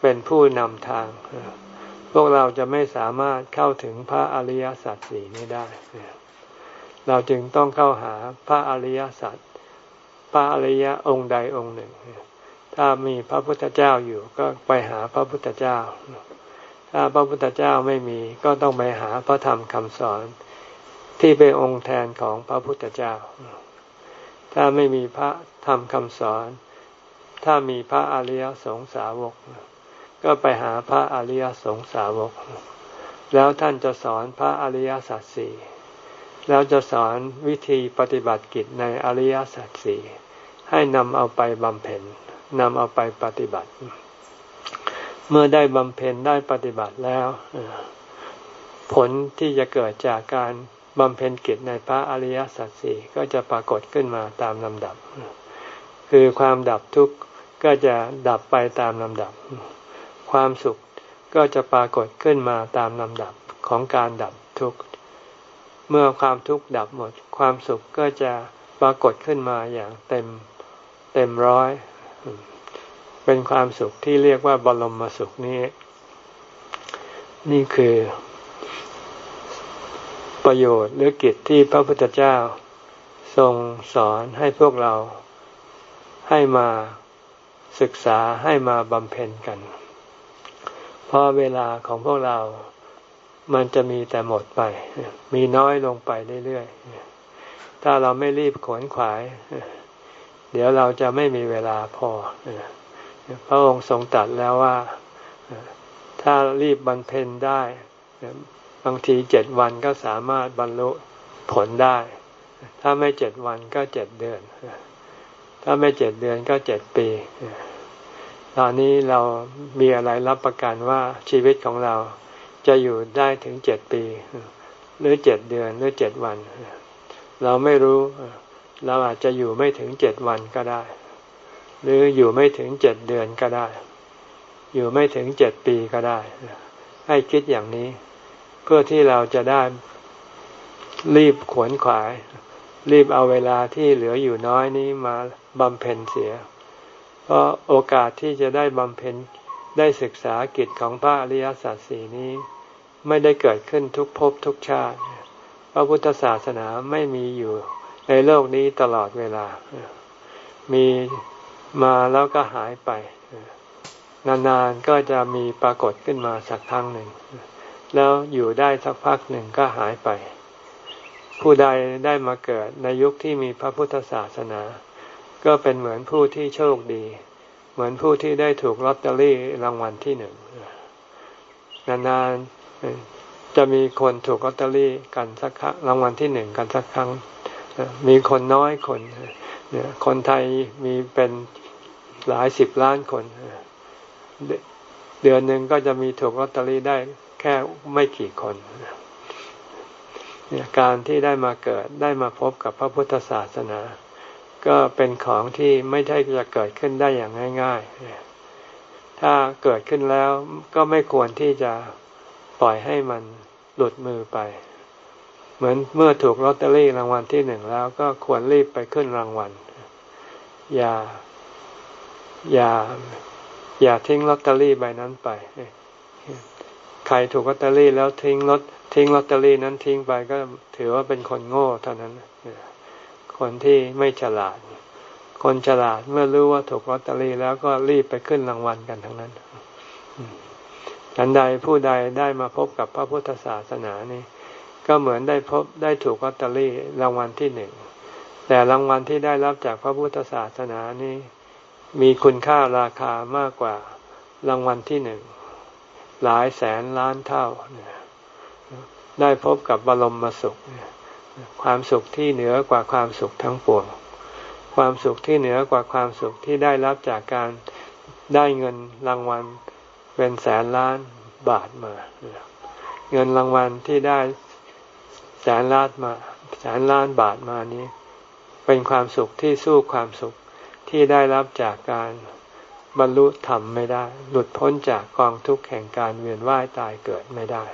เป็นผู้นำทาง พวกเราจะไม่สามารถเข้าถึงพระอริยสัจสี่นี้ได้ เราจึงต้องเข้าหาพระอริยสัจ พระอริยองค์ใดองค์หนึ่ง ถ้ามีพระพุทธเจ้าอยู่ก็ไปหาพระพุทธเจ้า ถ้าพระพุทธเจ้าไม่มีก็ต้องไปหาพระธรรมคำสอนที่เป็นองค์แทนของพระพุทธเจ้า ถ้าไม่มีพระธรรมคำสอน ถ้ามีพระอริยสงสาวก ก็ไปหาพระอริยสงสาวก แล้วท่านจะสอนพระอริยสัจสี่แล้วจะสอนวิธีปฏิบัติกิจในอริยสัจสี่ให้นำเอาไปบำเพ็ญนำเอาไปปฏิบัติ เมื่อได้บำเพ็ญได้ปฏิบัติแล้วผลที่จะเกิดจากการบำเพ็ญกิจในพระอริยสัจสี่ก็จะปรากฏขึ้นมาตามลำดับ คือความดับทุกข์ก็จะดับไปตามลำดับ ความสุขก็จะปรากฏขึ้นมาตามลำดับของการดับทุกข์ เมื่อความทุกข์ดับหมด ความสุขก็จะปรากฏขึ้นมาอย่างเต็มเต็มร้อย เป็นความสุขที่เรียกว่าบรมสุขนี้ นี่คือ ประโยชน์หรือกิจที่พระพุทธเจ้า ทรงสอนให้พวกเราให้มาศึกษาให้มาบำเพ็ญกัน เพราะเวลาของพวกเรา มันจะมีแต่หมดไป มีน้อยลงไปเรื่อยๆ ถ้าเราไม่รีบขวนขวาย เดี๋ยวเราจะไม่มีเวลาพอ พระองค์ทรงตรัสแล้วว่า ถ้ารีบบรรเพ็ญได้ บางทีเจ็ดวันก็สามารถบรรลุผลได้ ถ้าไม่เจ็ดวันก็เจ็ดเดือน ถ้าไม่เจ็ดเดือนก็เจ็ดปี ตอนนี้เรามีอะไรรับประกันว่าชีวิตของเราจะอยู่ได้ถึงเจ็ดปี หรือเจ็ดเดือนหรือเจ็ดวัน เราไม่รู้เราอาจจะอยู่ไม่ถึงเจ็ดวันก็ได้ หรืออยู่ไม่ถึงเจ็ดเดือนก็ได้ อยู่ไม่ถึงเจ็ดปีก็ได้ ให้คิดอย่างนี้ เพื่อที่เราจะได้รีบขวนขวาย รีบเอาเวลาที่เหลืออยู่น้อยนี้มาบำเพ็ญเสีย ราะโอกาสที่จะได้บำเพ็ญได้ศึกษากิจของพระอริยสัจสี่นี้ ไม่ได้เกิดขึ้นทุกภพทุกชาติ พระพุทธศาสนาไม่มีอยู่ในโลกนี้ตลอดเวลา มีมาแล้วก็หายไป นานๆก็จะมีปรากฏขึ้นมาสักครั้งหนึ่ง แล้วอยู่ได้สักพักหนึ่งก็หายไป ผู้ใดได้มาเกิดในยุคที่มีพระพุทธศาสนา ก็เป็นเหมือนผู้ที่โชคดี เหมือนผู้ที่ได้ถูกลอตเตอรี่รางวัลที่หนึ่งนานๆจะมีคนถูกลอตเตอรี่กันสักครั้งรางวัลที่หนึ่งกันสักครั้ง มีคนน้อยคนคนไทยมีเป็นหลายสิบล้านคน เดือนหนึ่งก็จะมีถูกลอตเตอรี่ได้แค่ไม่กี่คนการที่ได้มาเกิดได้มาพบกับพระพุทธศาสนา ก็เป็นของที่ไม่ใช่จะเกิดขึ้นได้อย่างง่าย ๆ ถ้าเกิดขึ้นแล้วก็ไม่ควรที่จะปล่อยให้มันหลุดมือไป เหมือนเมื่อถูกลอตเตอรี่รางวัลที่หนึ่งแล้วก็ควรรีบไปขึ้นรางวัล อย่า อย่า อย่าทิ้งลอตเตอรี่ใบนั้นไป ใครถูกลอตเตอรี่แล้วทิ้งลอตทิ้งลอตเตอรี่นั้นทิ้งไปก็ถือว่าเป็นคนโง่เท่านั้น คนที่ไม่ฉลาด คนฉลาดเมื่อรู้ว่าถูกลอตเตอรี่แล้วก็รีบไปขึ้นรางวัลกันทั้งนั้นฉันใดผู้ใดได้มาพบกับพระพุทธศาสนานี่ ก็เหมือนได้พบได้ถูกลอตเตอรี่รางวัลที่หนึ่ง แต่รางวัลที่ได้รับจากพระพุทธศาสนานี้ มีคุณค่าราคามากกว่ารางวัลที่หนึ่งหลายแสนล้านเท่า ได้พบกับบรมสุข ความสุขที่เหนือกว่าความสุขทั้งปวงความสุขที่เหนือกว่าความสุขที่ได้รับจากการได้เงินรางวัลเป็นแสนล้านบาทมา เงินรางวัลที่ได้แสนล้านมาแสนล้านบาทมานี้ เป็นความสุขที่สู้ความสุขที่ได้รับจากการบรรลุธรรมไม่ได้ หลุดพ้นจากกองทุกข์แห่งการเวียนว่ายตายเกิดไม่ได้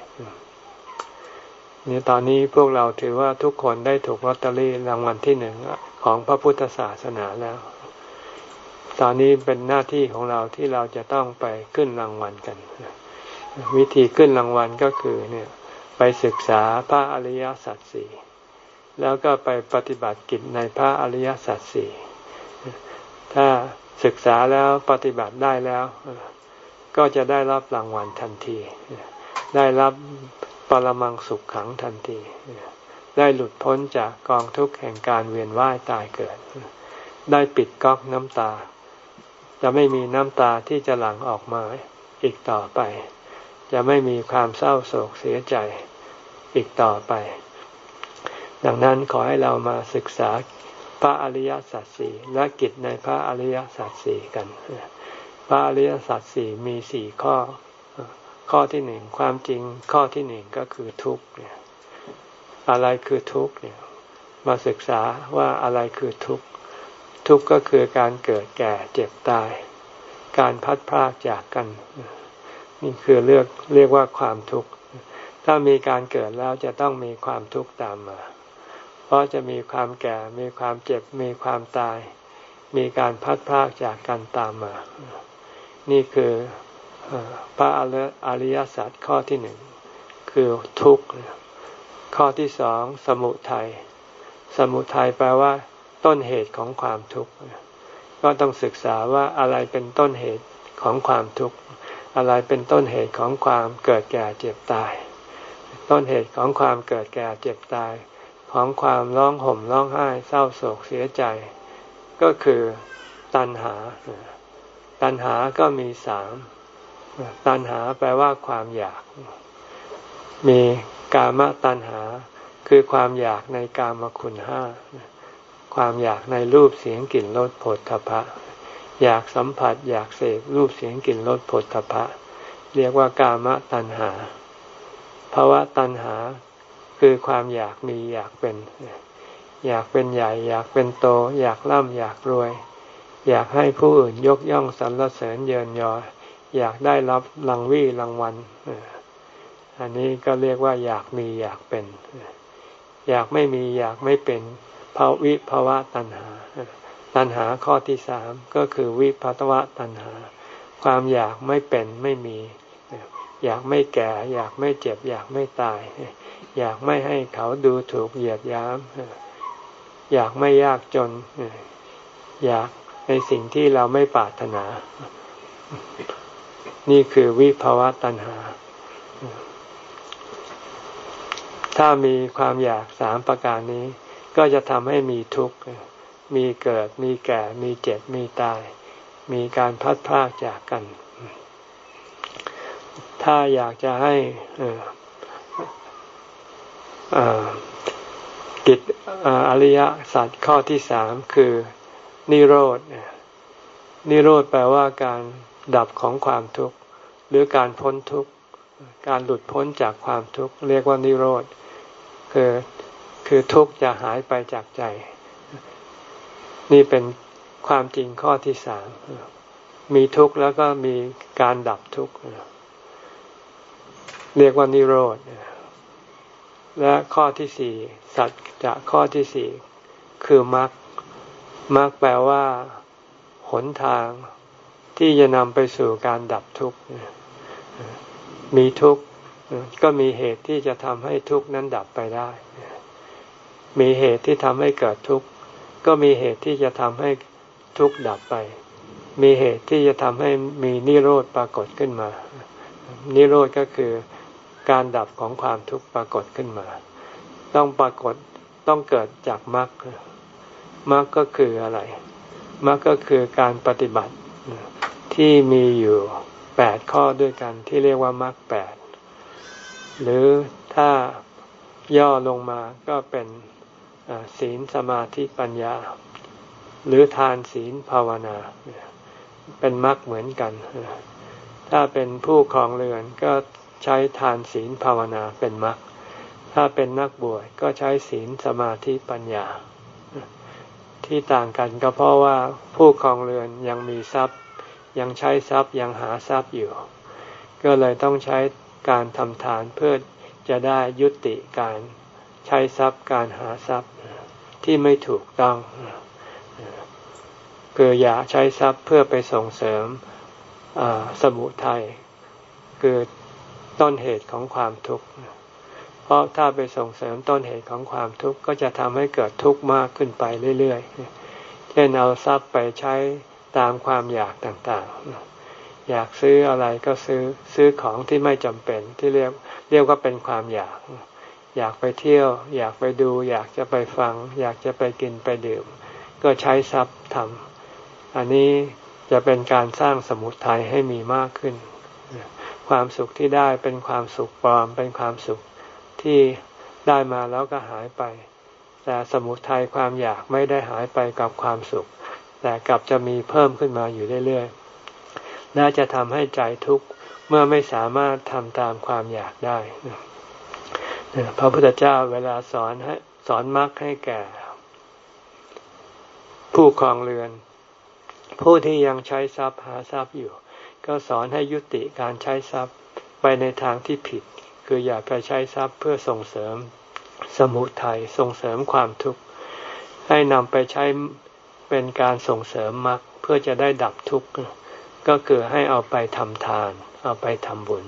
นี่ตอนนี้พวกเราถือว่าทุกคนได้ถูกลอตเตอรี่รางวัลที่หนึ่งของพระพุทธศาสนาแล้ว ตอนนี้เป็นหน้าที่ของเราที่เราจะต้องไปขึ้นรางวัลกัน วิธีขึ้นรางวัลก็คือเนี่ยไปศึกษาพระอริยสัจสี่แล้วก็ไปปฏิบัติกิจในพระอริยสัจสี่ถ้าศึกษาแล้วปฏิบัติได้แล้ว ก็จะได้รับรางวัลทันที ได้รับ ปรมังสุขขังทันที ได้หลุดพ้นจากกองทุกข์แห่งการเวียนว่ายตายเกิด ได้ปิดก๊อกน้ำตา จะไม่มีน้ำตาที่จะหลั่งออกมาอีกต่อไป จะไม่มีความเศร้าโศกเสียใจอีกต่อไป ดังนั้นขอให้เรามาศึกษาพระอริยสัจสี่และกิจในพระอริยสัจสี่กัน พระอริยสัจสี่มีสี่ข้อ ข้อที่หนึ่งความจริงข้อที่หนึ่งก็คือทุกข์เนี่ยอะไรคือทุกข์เนี่ยมาศึกษาว่าอะไรคือทุกข์ทุกข์ก็คือการเกิดแก่เจ็บตาย การพัดพรากจากกัน นี่คือเรียกเรียกว่าความทุกข์ถ้ามีการเกิดแล้วจะต้องมีความทุกข์ตามมา เพราะจะมีความแก่มีความเจ็บมีความตาย มีการพัดพากจากกันตามมา นี่คือ พระอริยสัจข้อที่หนึ่งคือทุกข์ข้อที่สองสมุทัยสมุทัยแปลว่า ต้นเหตุของความทุกข์ก็ต้องศึกษาว่าอะไรเป็นต้นเหตุของความทุกข์อะไรเป็นต้นเหตุของความเกิดแก่เจ็บตาย ต้นเหตุของความเกิดแก่เจ็บตาย ของความร้องห่มร้องไห้เศร้าโศกเสียใจ ก็คือตัณหา ตัณหาก็มีสาม ตัณหาแปลว่าความอยาก มีกามตัณหา คือความอยากในกามคุณห้า ความอยากในรูปเสียงกลิ่นรสผลทพะ อยากสัมผัส อยากเสพรูปเสียงกลิ่นรสผลทพะ เรียกว่ากามตัณหาภาวะตัณหา คือความอยากมีอยากเป็น อยากเป็นใหญ่ อยากเป็นโต อยากร่ำอยากรวย อยากให้ผู้อื่นยกย่องสรรเสริญเยินยอ อยากได้รับรางวี่รางวัลอันนี้ก็เรียกว่า อยากมีอยากเป็น อยากไม่มีอยากไม่เป็นภาวิภาวะตัณหา ตัณหาข้อที่สามก็คือวิภัตวะตัณหา ความอยากไม่เป็นไม่มี อยากไม่แก่ อยากไม่เจ็บ อยากไม่ตาย อยากไม่ให้เขาดูถูกเหยียดย้ำอยากไม่ยากจน อยากในสิ่งที่เราไม่ปรารถนา นี่คือวิภาวะตัณหา ถ้ามีความอยากสามประการนี้ ก็จะทำให้มีทุกข์ มีเกิด มีแก่ มีเจ็บ มีตาย มีการพัดพลากจากกัน ถ้าอยากจะให้กิจอริยสัจข้อที่สามคือนิโรธนิโรธแปลว่าการดับของความทุกข์ หรือการพ้นทุกข์ การหลุดพ้นจากความทุกข์เรียกว่านิโรธ คือคือทุกข์จะหายไปจากใจ นี่เป็นความจริงข้อที่สามมีทุกข์แล้วก็มีการดับทุกข์เรียกว่านิโรธและข้อที่สี่สัจจะข้อที่สี่คือมรรคมรรคแปลว่า หนทางที่จะนำไปสู่การดับทุกข์ มีทุกข์ก็มีเหตุที่จะทำให้ทุกข์นั้นดับไปได้ มีเหตุที่ทำให้เกิดทุกข์ก็มีเหตุที่จะทำให้ทุกข์ดับไป มีเหตุที่จะทำให้มีนิโรธปรากฏขึ้นมา นิโรธก็คือการดับของความทุกข์ปรากฏขึ้นมา ต้องปรากฏต้องเกิดจากมรรคมรรคก็คืออะไรมรรคก็คือการปฏิบัติที่มีอยู่ แปดข้อด้วยกันที่เรียกว่ามรรคแปดหรือถ้าย่อลงมาก็เป็นศีลสมาธิปัญญา หรือทานศีลภาวนา เป็นมรรคเหมือนกัน ถ้าเป็นผู้ครองเรือนก็ใช้ทานศีลภาวนาเป็นมรรคถ้าเป็นนักบวชก็ใช้ศีลสมาธิปัญญา ที่ต่างกันก็เพราะว่าผู้ครองเรือนยังมีทรัพย์ ยังใช้ทรัพย์ยังหาทรัพย์อยู่ ก็เลยต้องใช้การทำทานเพื่อจะได้ยุติการใช้ทรัพย์การหาทรัพย์ที่ไม่ถูกต้องคืออย่าใช้ทรัพย์เพื่อไปส่งเสริมสมุทัยคือต้นเหตุของความทุกข์เพราะถ้าไปส่งเสริมต้นเหตุของความทุกข์ก็จะทำให้เกิดทุกข์มากขึ้นไปเรื่อยๆเช่นเอาทรัพย์ไปใช้ ตามความอยากต่างๆ อยากซื้ออะไรก็ซื้อซื้อของที่ไม่จำเป็นที่เรียกเรียกว่าเป็นความอยาก อยากไปเที่ยว อยากไปดู อยากจะไปฟัง อยากจะไปกินไปดื่ม ก็ใช้ทรัพย์ทำอันนี้จะเป็นการสร้างสมุทัยให้มีมากขึ้น ความสุขที่ได้เป็นความสุขปลอม เป็นความสุขที่ได้มาแล้วก็หายไป แต่สมุทัยความอยากไม่ได้หายไปกับความสุข แต่กลับจะมีเพิ่มขึ้นมาอยู่เรื่อยๆน่าจะทำให้ใจทุกข์เมื่อไม่สามารถทำตามความอยากได้พระพุทธเจ้าเวลาสอนให้สอนมรรคให้แก่ ผู้ครองเรือน ผู้ที่ยังใช้ทรัพย์หาทรัพย์อยู่ ก็สอนให้ยุติการใช้ทรัพย์ไปในทางที่ผิด คืออย่าไปใช้ทรัพย์เพื่อส่งเสริมสมุทัยส่งเสริมความทุกข์ให้นำไปใช้ เป็นการส่งเสริมมรรคเพื่อจะได้ดับทุกข์ก็คือให้เอาไปทำทาน เอาไปทำบุญ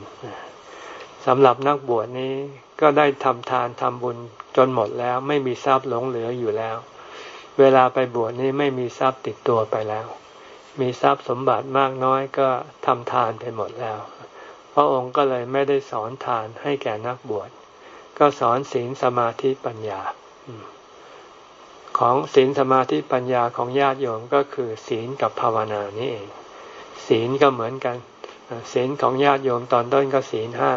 สำหรับนักบวชนี้ก็ได้ทำทานทำบุญจนหมดแล้วไม่มีทรัพย์หลงเหลืออยู่แล้ว เวลาไปบวชนี้ไม่มีทรัพย์ติดตัวไปแล้ว มีทรัพย์สมบัติมากน้อยก็ทำทานไปหมดแล้ว พระองค์ก็เลยไม่ได้สอนทานให้แก่นักบวช ก็สอนศีลสมาธิปัญญา ของศีลสมาธิปัญญาของญาติโยมก็คือ ศีลกับภาวนานี่เอง ศีลก็เหมือนกัน ศีลของญาติโยมตอนต้นก็ศีลห้า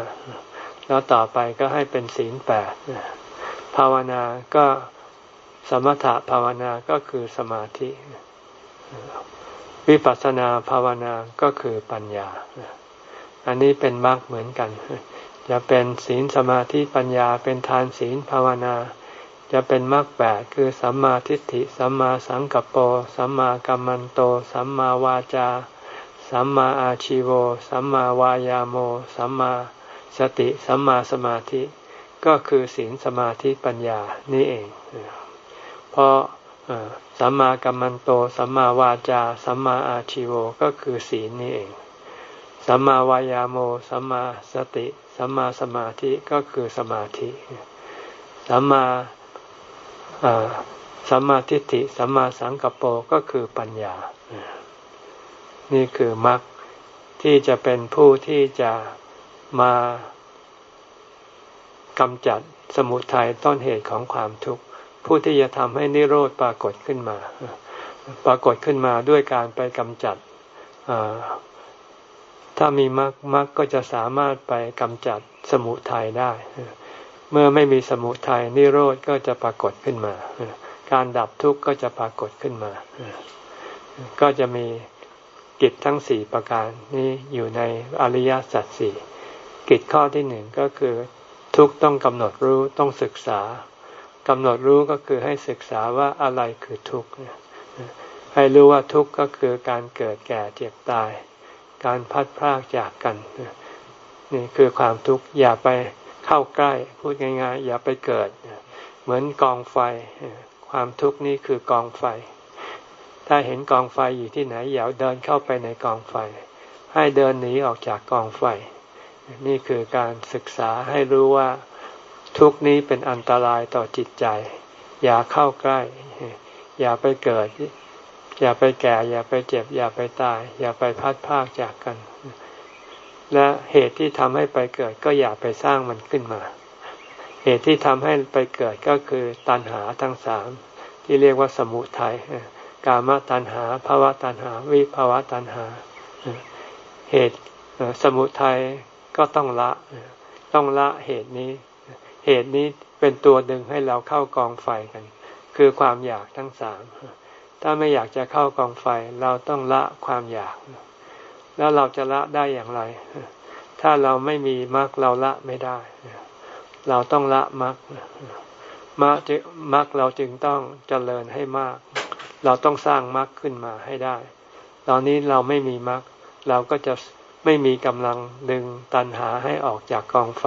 แล้วต่อไปก็ให้เป็นศีลแปดภาวนาก็สมถะภาวนาก็คือสมาธิ วิปัสสนาภาวนาก็คือปัญญา อันนี้เป็นมรรคเหมือนกัน จะเป็นศีลสมาธิปัญญาเป็นทานศีลภาวนา จะเป็นมรรคแปดคือสัมมาทิฏฐิ สัมมาสังกัปโป สัมมากัมมันโต สัมมาวาจา สัมมาอาชิโว สัมมาวายาโม สัมมาสติ สัมมาสมาธิ ก็คือศีลสมาธิปัญญานี่เอง เพราะสัมมากัมมันโต สัมมาวาจา สัมมาอาชิโว ก็คือศีลนี่เอง สัมมาวายาโม สัมมาสติ สัมมาสมาธิ ก็คือสมาธิ สัมมา สัมมาทิฏฐิสัมมาสังกัปโปก็คือปัญญา นี่คือมรรคที่จะเป็นผู้ที่จะมากำจัดสมุทัยต้นเหตุของความทุกข์ผู้ที่จะทำให้นิโรธปรากฏขึ้นมา ปรากฏขึ้นมาด้วยการไปกำจัดถ้ามีมรรคมรรคก็จะสามารถไปกำจัดสมุทัยได้ เมื่อไม่มีสมุทัยนิโรธก็จะปรากฏขึ้นมา การดับทุกข์ก็จะปรากฏขึ้นมา ก็จะมีกิจทั้งสี่ประการนี้อยู่ในอริยสัจสี่กิจข้อที่หนึ่งก็คือทุกต้องกำหนดรู้ต้องศึกษากำหนดรู้ก็คือให้ศึกษาว่าอะไรคือทุกข์ให้รู้ว่าทุกข์ก็คือการเกิดแก่เจ็บตาย การพัดพรากจากกันนี่คือความทุกข์อย่าไป เข้าใกล้พูดง่ายๆ อย่าไปเกิด เหมือนกองไฟ ความทุกข์นี้คือกองไฟ ถ้าเห็นกองไฟอยู่ที่ไหนอย่าเดินเข้าไปในกองไฟ ให้เดินหนีออกจากกองไฟ นี่คือการศึกษาให้รู้ว่าทุกนี้เป็นอันตรายต่อจิตใจ อย่าเข้าใกล้ อย่าไปเกิด อย่าไปแก่ อย่าไปเจ็บ อย่าไปตาย อย่าไปพัดพากจากกัน และเหตุที่ทำให้ไปเกิดก็อย่าไปสร้างมันขึ้นมา เหตุที่ทำให้ไปเกิดก็คือตัณหาทั้งสามที่เรียกว่าสมุทัยกามตัณหาภาวะตัณหา วิภาวะตัณหา เหตุสมุทัยก็ต้องละ ต้องละเหตุนี้ เหตุนี้เป็นตัวดึงให้เราเข้ากองไฟกัน คือความอยากทั้งสามถ้าไม่อยากจะเข้ากองไฟ เราต้องละความอยาก แล้วเราจะละได้อย่างไร ถ้าเราไม่มีมรรคเราละไม่ได้ เราต้องละมรรคมรรคมรรคเราจึงต้องเจริญให้มาก เราต้องสร้างมรรคขึ้นมาให้ได้ ตอนนี้เราไม่มีมรรคเราก็จะไม่มีกำลังดึงตันหาให้ออกจากกองไฟ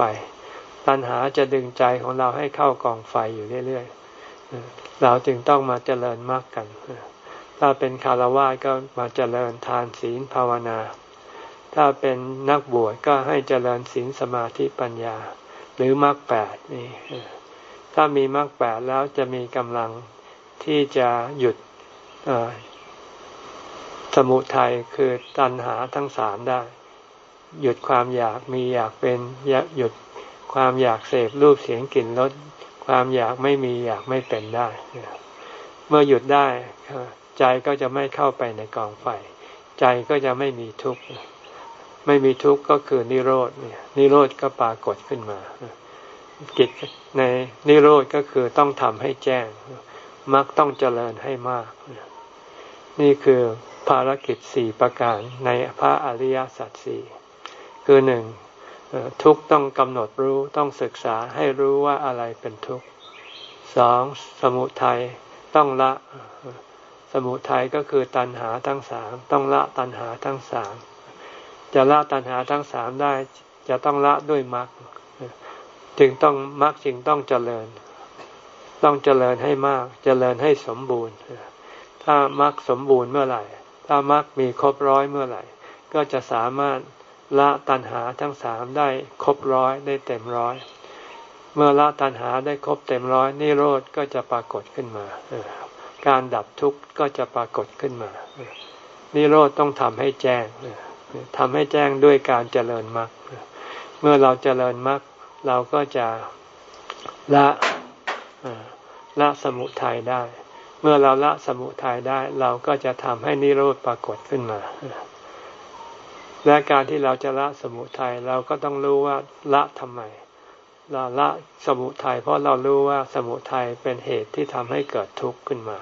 ตัณหาจะดึงใจของเราให้เข้ากองไฟอยู่เรื่อยๆ เราจึงต้องมาเจริญมากกัน ถ้าเป็นคารวะก็มาเจริญทานศีลภาวนา ถ้าเป็นนักบวชก็ให้เจริญศีลสมาธิปัญญา หรือมรรคแปดนี่ถ้ามีมรรคแปดแล้วจะมีกำลังที่จะหยุดสมุทัยคือตัณหาทั้งสามได้ หยุดความอยากมีอยากเป็นหยุดความอยากเสพรูปเสียงกลิ่นรสความอยากไม่มีอยากไม่เป็นได้ เมื่อหยุดได้ ใจก็จะไม่เข้าไปในกองไฟ ใจก็จะไม่มีทุกข์ไม่มีทุกข์ก็คือนิโรธเนี่ยนิโรธก็ปรากฏขึ้นมากิจในนิโรธก็คือต้องทำให้แจ้งมักต้องเจริญให้มาก นี่คือภารกิจสี่ประการในพระอริยสัจสี่คือหนึ่งทุกต้องกำหนดรู้ต้องศึกษาให้รู้ว่าอะไรเป็นทุกข์สองสมุทัยต้องละ สมุทัยก็คือตัณหาทั้งสามต้องละตัณหาทั้งสามจะละตัณหาทั้งสามได้ จะต้องละด้วยมรรคจึงต้องมรรคจึงต้องเจริญ ต้องเจริญให้มาก เจริญให้สมบูรณ์ ถ้ามรรคสมบูรณ์เมื่อไหร่ ถ้ามรรคมีครบร้อยเมื่อไหร่ ก็จะสามารถละตัณหาทั้งสามได้ครบร้อยได้เต็มร้อย เมื่อละตัณหาได้ครบเต็มร้อยนิโรธก็จะปรากฏขึ้นมา การดับทุกข์ก็จะปรากฏขึ้นมา นิโรธต้องทำให้แจ้งทำให้แจ้งด้วยการเจริญมรรคเมื่อเราเจริญมรรคเราก็จะละละสมุทัยได้ เมื่อเราละสมุทัยได้ เราก็จะทำให้นิโรธปรากฏขึ้นมา และการที่เราจะละสมุทัยเราก็ต้องรู้ว่าละทำไม เราละสมุทัยเพราะเรารู้ว่าสมุทัยเป็นเหตุที่ทำให้เกิดทุกข์ขึ้นมา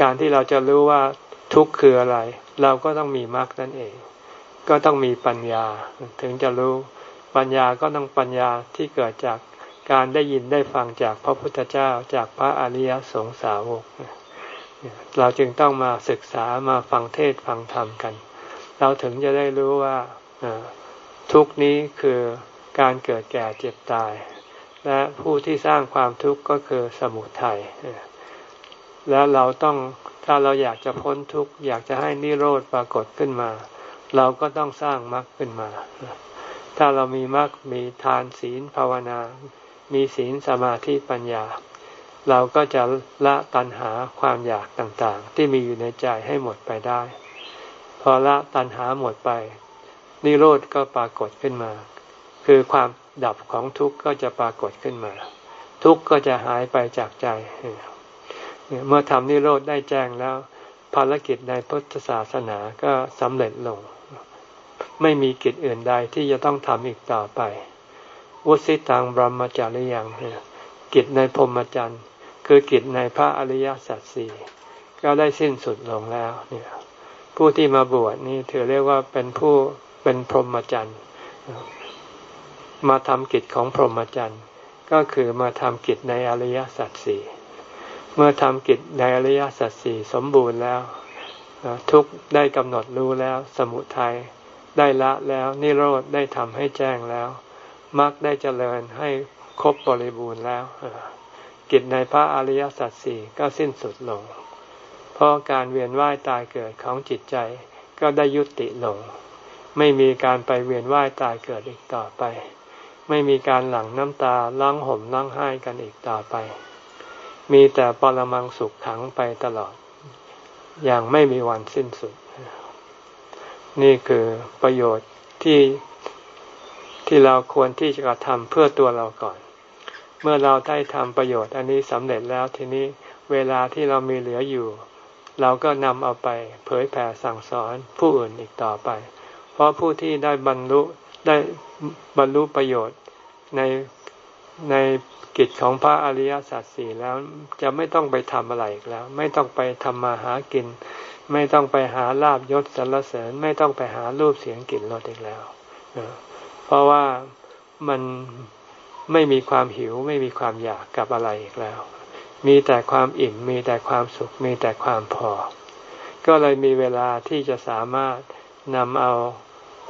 การที่เราจะรู้ว่าทุกข์คืออะไร เราก็ต้องมีมรรคนั่นเอง ก็ต้องมีปัญญา ถึงจะรู้ปัญญาก็ต้องปัญญาที่เกิดจากการได้ยินได้ฟังจากพระพุทธเจ้าจากพระอริยสงสาวก เราจึงต้องมาศึกษามาฟังเทศฟังธรรมกัน เราถึงจะได้รู้ว่าทุกนี้คือ การเกิดแก่เจ็บตาย และผู้ที่สร้างความทุกข์ก็คือสมุทัยแล้วเราต้องถ้าเราอยากจะพ้นทุกข์อยากจะให้นิโรธปรากฏขึ้นมา เราก็ต้องสร้างมรรคขึ้นมา ถ้าเรามีมรรคมีทานศีลภาวนา มีศีลสมาธิปัญญา เราก็จะละตัณหาความอยากต่างๆ ที่มีอยู่ในใจให้หมดไปได้ พอละตัณหาหมดไป นิโรธก็ปรากฏขึ้นมา คือความดับของทุกข์ก็จะปรากฏขึ้นมา ทุกข์ก็จะหายไปจากใจ เมื่อทำนิโรธได้แจ้งแล้ว ภารกิจในพุทธศาสนาก็สำเร็จลง ไม่มีกิจอื่นใดที่จะต้องทำอีกต่อไปวุสิตังบรมจาริยังกิจในพรหมจรรย์ คือกิจในพระอริยสัจสี่ก็ได้สิ้นสุดลงแล้วเนี่ยผู้ที่มาบวชนี่ถือเรียกว่าเป็นผู้เป็นพรหมจรรย์ มาทำกิจของพรหมจรรย์ ก็คือมาทำกิจในอริยสัจสี่เมื่อทำกิจในอริยสัจสี่สมบูรณ์แล้ว ทุกได้กำหนดรู้แล้ว สมุทัยได้ละแล้วนิโรธได้ทำให้แจ้งแล้วมรรคได้เจริญให้ครบบริบูรณ์แล้ว กิจในพระอริยสัจสี่ก็สิ้นสุดลง เพราะการเวียนว่ายตายเกิดของจิตใจก็ได้ยุติลง ไม่มีการไปเวียนว่ายตายเกิดอีกต่อไป ไม่มีการหลั่งน้ำตาล้างห่มล้างไห้กันอีกต่อไป มีแต่ปรมังสุขขังไปตลอด อย่างไม่มีวันสิ้นสุด นี่คือประโยชน์ที่ที่เราควรที่จะกระทำเพื่อตัวเราก่อน เมื่อเราได้ทำประโยชน์อันนี้สำเร็จแล้วทีนี้เวลาที่เรามีเหลืออยู่ เราก็นำเอาไปเผยแผ่สั่งสอนผู้อื่นอีกต่อไป เพราะผู้ที่ได้บรรลุได้ บรรลุประโยชน์ในในกิจของพระอริยสัจสี่แล้วจะไม่ต้องไปทำอะไรอีกแล้ว ไม่ต้องไปทำมาหากิน ไม่ต้องไปหาลาบยศสรรเสริญ ไม่ต้องไปหารูปเสียงกลิ่นรสอีกแล้วเพราะว่ามันไม่มีความหิวไม่มีความอยากกับอะไรอีกแล้ว มีแต่ความอิ่มมีแต่ความสุข มีแต่ความพอ ก็เลยมีเวลาที่จะสามารถนำเอา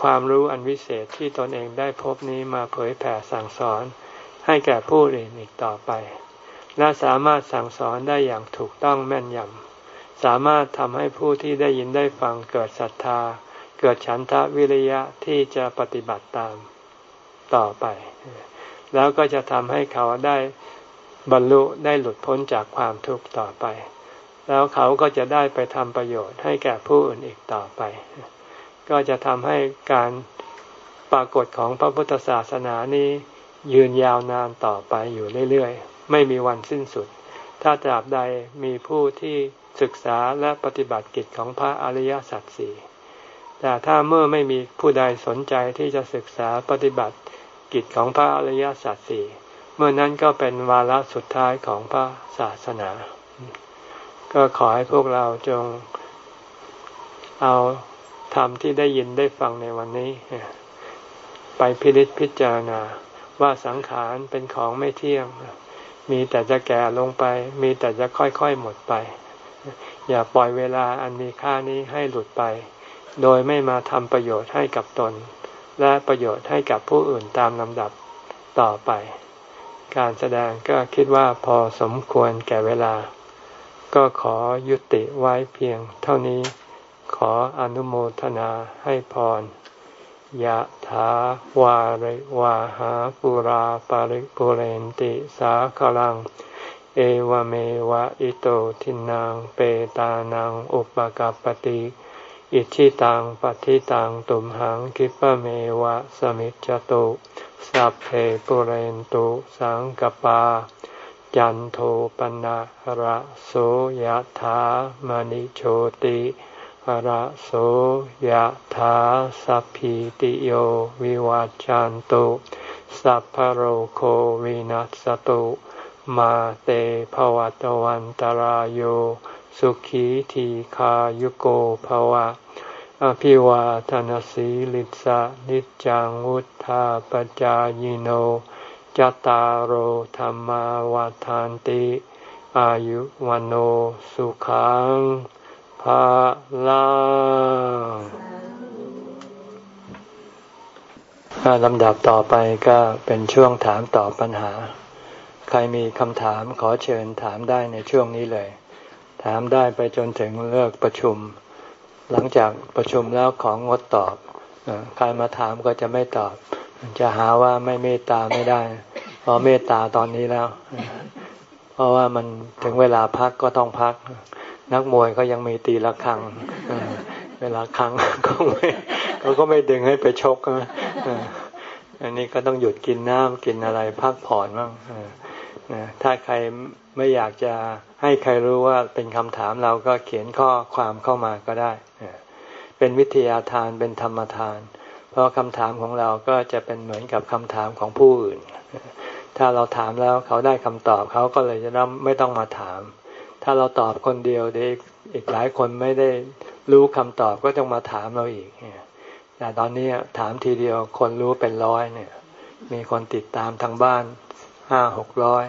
ความรู้อันวิเศษที่ตนเองได้พบนี้มาเผยแผ่สั่งสอน ให้แก่ผู้อื่นอีกต่อไป และสามารถสั่งสอนได้อย่างถูกต้องแม่นยำสามารถทำให้ผู้ที่ได้ยินได้ฟังเกิดศรัทธา เกิดฉันทะวิริยะที่จะปฏิบัติตามต่อไป แล้วก็จะทำให้เขาได้บรรลุได้หลุดพ้นจากความทุกข์ต่อไป แล้วเขาก็จะได้ไปทำประโยชน์ให้แก่ผู้อื่นอีกต่อไป ก็จะทำให้การปรากฏของพระพุทธศาสนานี้ยืนยาวนานต่อไปอยู่เรื่อยๆ ไม่มีวันสิ้นสุด ถ้าตราบใดมีผู้ที่ศึกษาและปฏิบัติกิจของพระอริยสัจสี่แต่ถ้าเมื่อไม่มีผู้ใดสนใจที่จะศึกษาปฏิบัติกิจของพระอริยสัจสี่เมื่อนั้นก็เป็นวาระสุดท้ายของพระศาสนา ก็ขอให้พวกเราจงเอา ธรรมที่ได้ยินได้ฟังในวันนี้ ไปพิจิตพิจารณาว่าสังขารเป็นของไม่เที่ยง มีแต่จะแก่ลงไป มีแต่จะค่อยๆหมดไป อย่าปล่อยเวลาอันมีค่านี้ให้หลุดไป โดยไม่มาทำประโยชน์ให้กับตน และประโยชน์ให้กับผู้อื่นตามลำดับต่อไป การแสดงก็คิดว่าพอสมควรแก่เวลา ก็ขอยุติไว้เพียงเท่านี้ ขออนุโมทนาให้พรยะถาวาริวาหาปุราปาริปุเรนติสาคลัง เอวเมวะอิโตทินังเปตานังอุปกัปติ อิชิตังปฏิตังตุมหังคิปะเมวะสมิจจตุสัพเพปุเรนตุสังกปา จันโทปนะระโสยธามณิโชติ ระโสยธาสัพพิติโยวิวัจจันตุสัพพโรโควินัสตุมาเตภวัตวันตารโยสุขีทีขายุโกภวะ อภิวาทานสีลิสะนิจังวุธาปจายโนจตารโหธรรมวาทานติ อายุวันโอสุขัง ภาลังลำดับต่อไปก็เป็นช่วงถามตอบปัญหา ใครมีคำถามขอเชิญถามได้ในช่วงนี้เลย ถามได้ไปจนถึงเลิกประชุม หลังจากประชุมแล้วของงดตอบใครมาถามก็จะไม่ตอบ จะหาว่าไม่เมตตาไม่ได้เพราะเมตตาตอนนี้แล้ว เพราะว่ามันถึงเวลาพักก็ต้องพัก นักมวยก็ยังมีตีละครังเวลาครั้งเขาไม่เขาก็ไม่ดึงให้ไปชกนะอันนี้ก็ต้องหยุดกินน้ำกินอะไรพักผ่อนบ้างถ้าใครไม่อยากจะให้ใครรู้ว่าเป็นคำถามเราก็เขียนข้อความเข้ามาก็ได้ เป็นวิทยาทานเป็นธรรมทาน เพราะคำถามของเราก็จะเป็นเหมือนกับคำถามของผู้อื่น ถ้าเราถามแล้วเขาได้คำตอบเขาก็เลยจะไม่ต้องมาถาม ถ้าเราตอบคนเดียวเด็กอีกหลายคนไม่ได้รู้คำตอบก็ต้องมาถามเราอีกแต่ตอนนี้ถามทีเดียวคนรู้เป็นร้อยเนี่ย มีคนติดตามทางบ้านห้าหกร้อย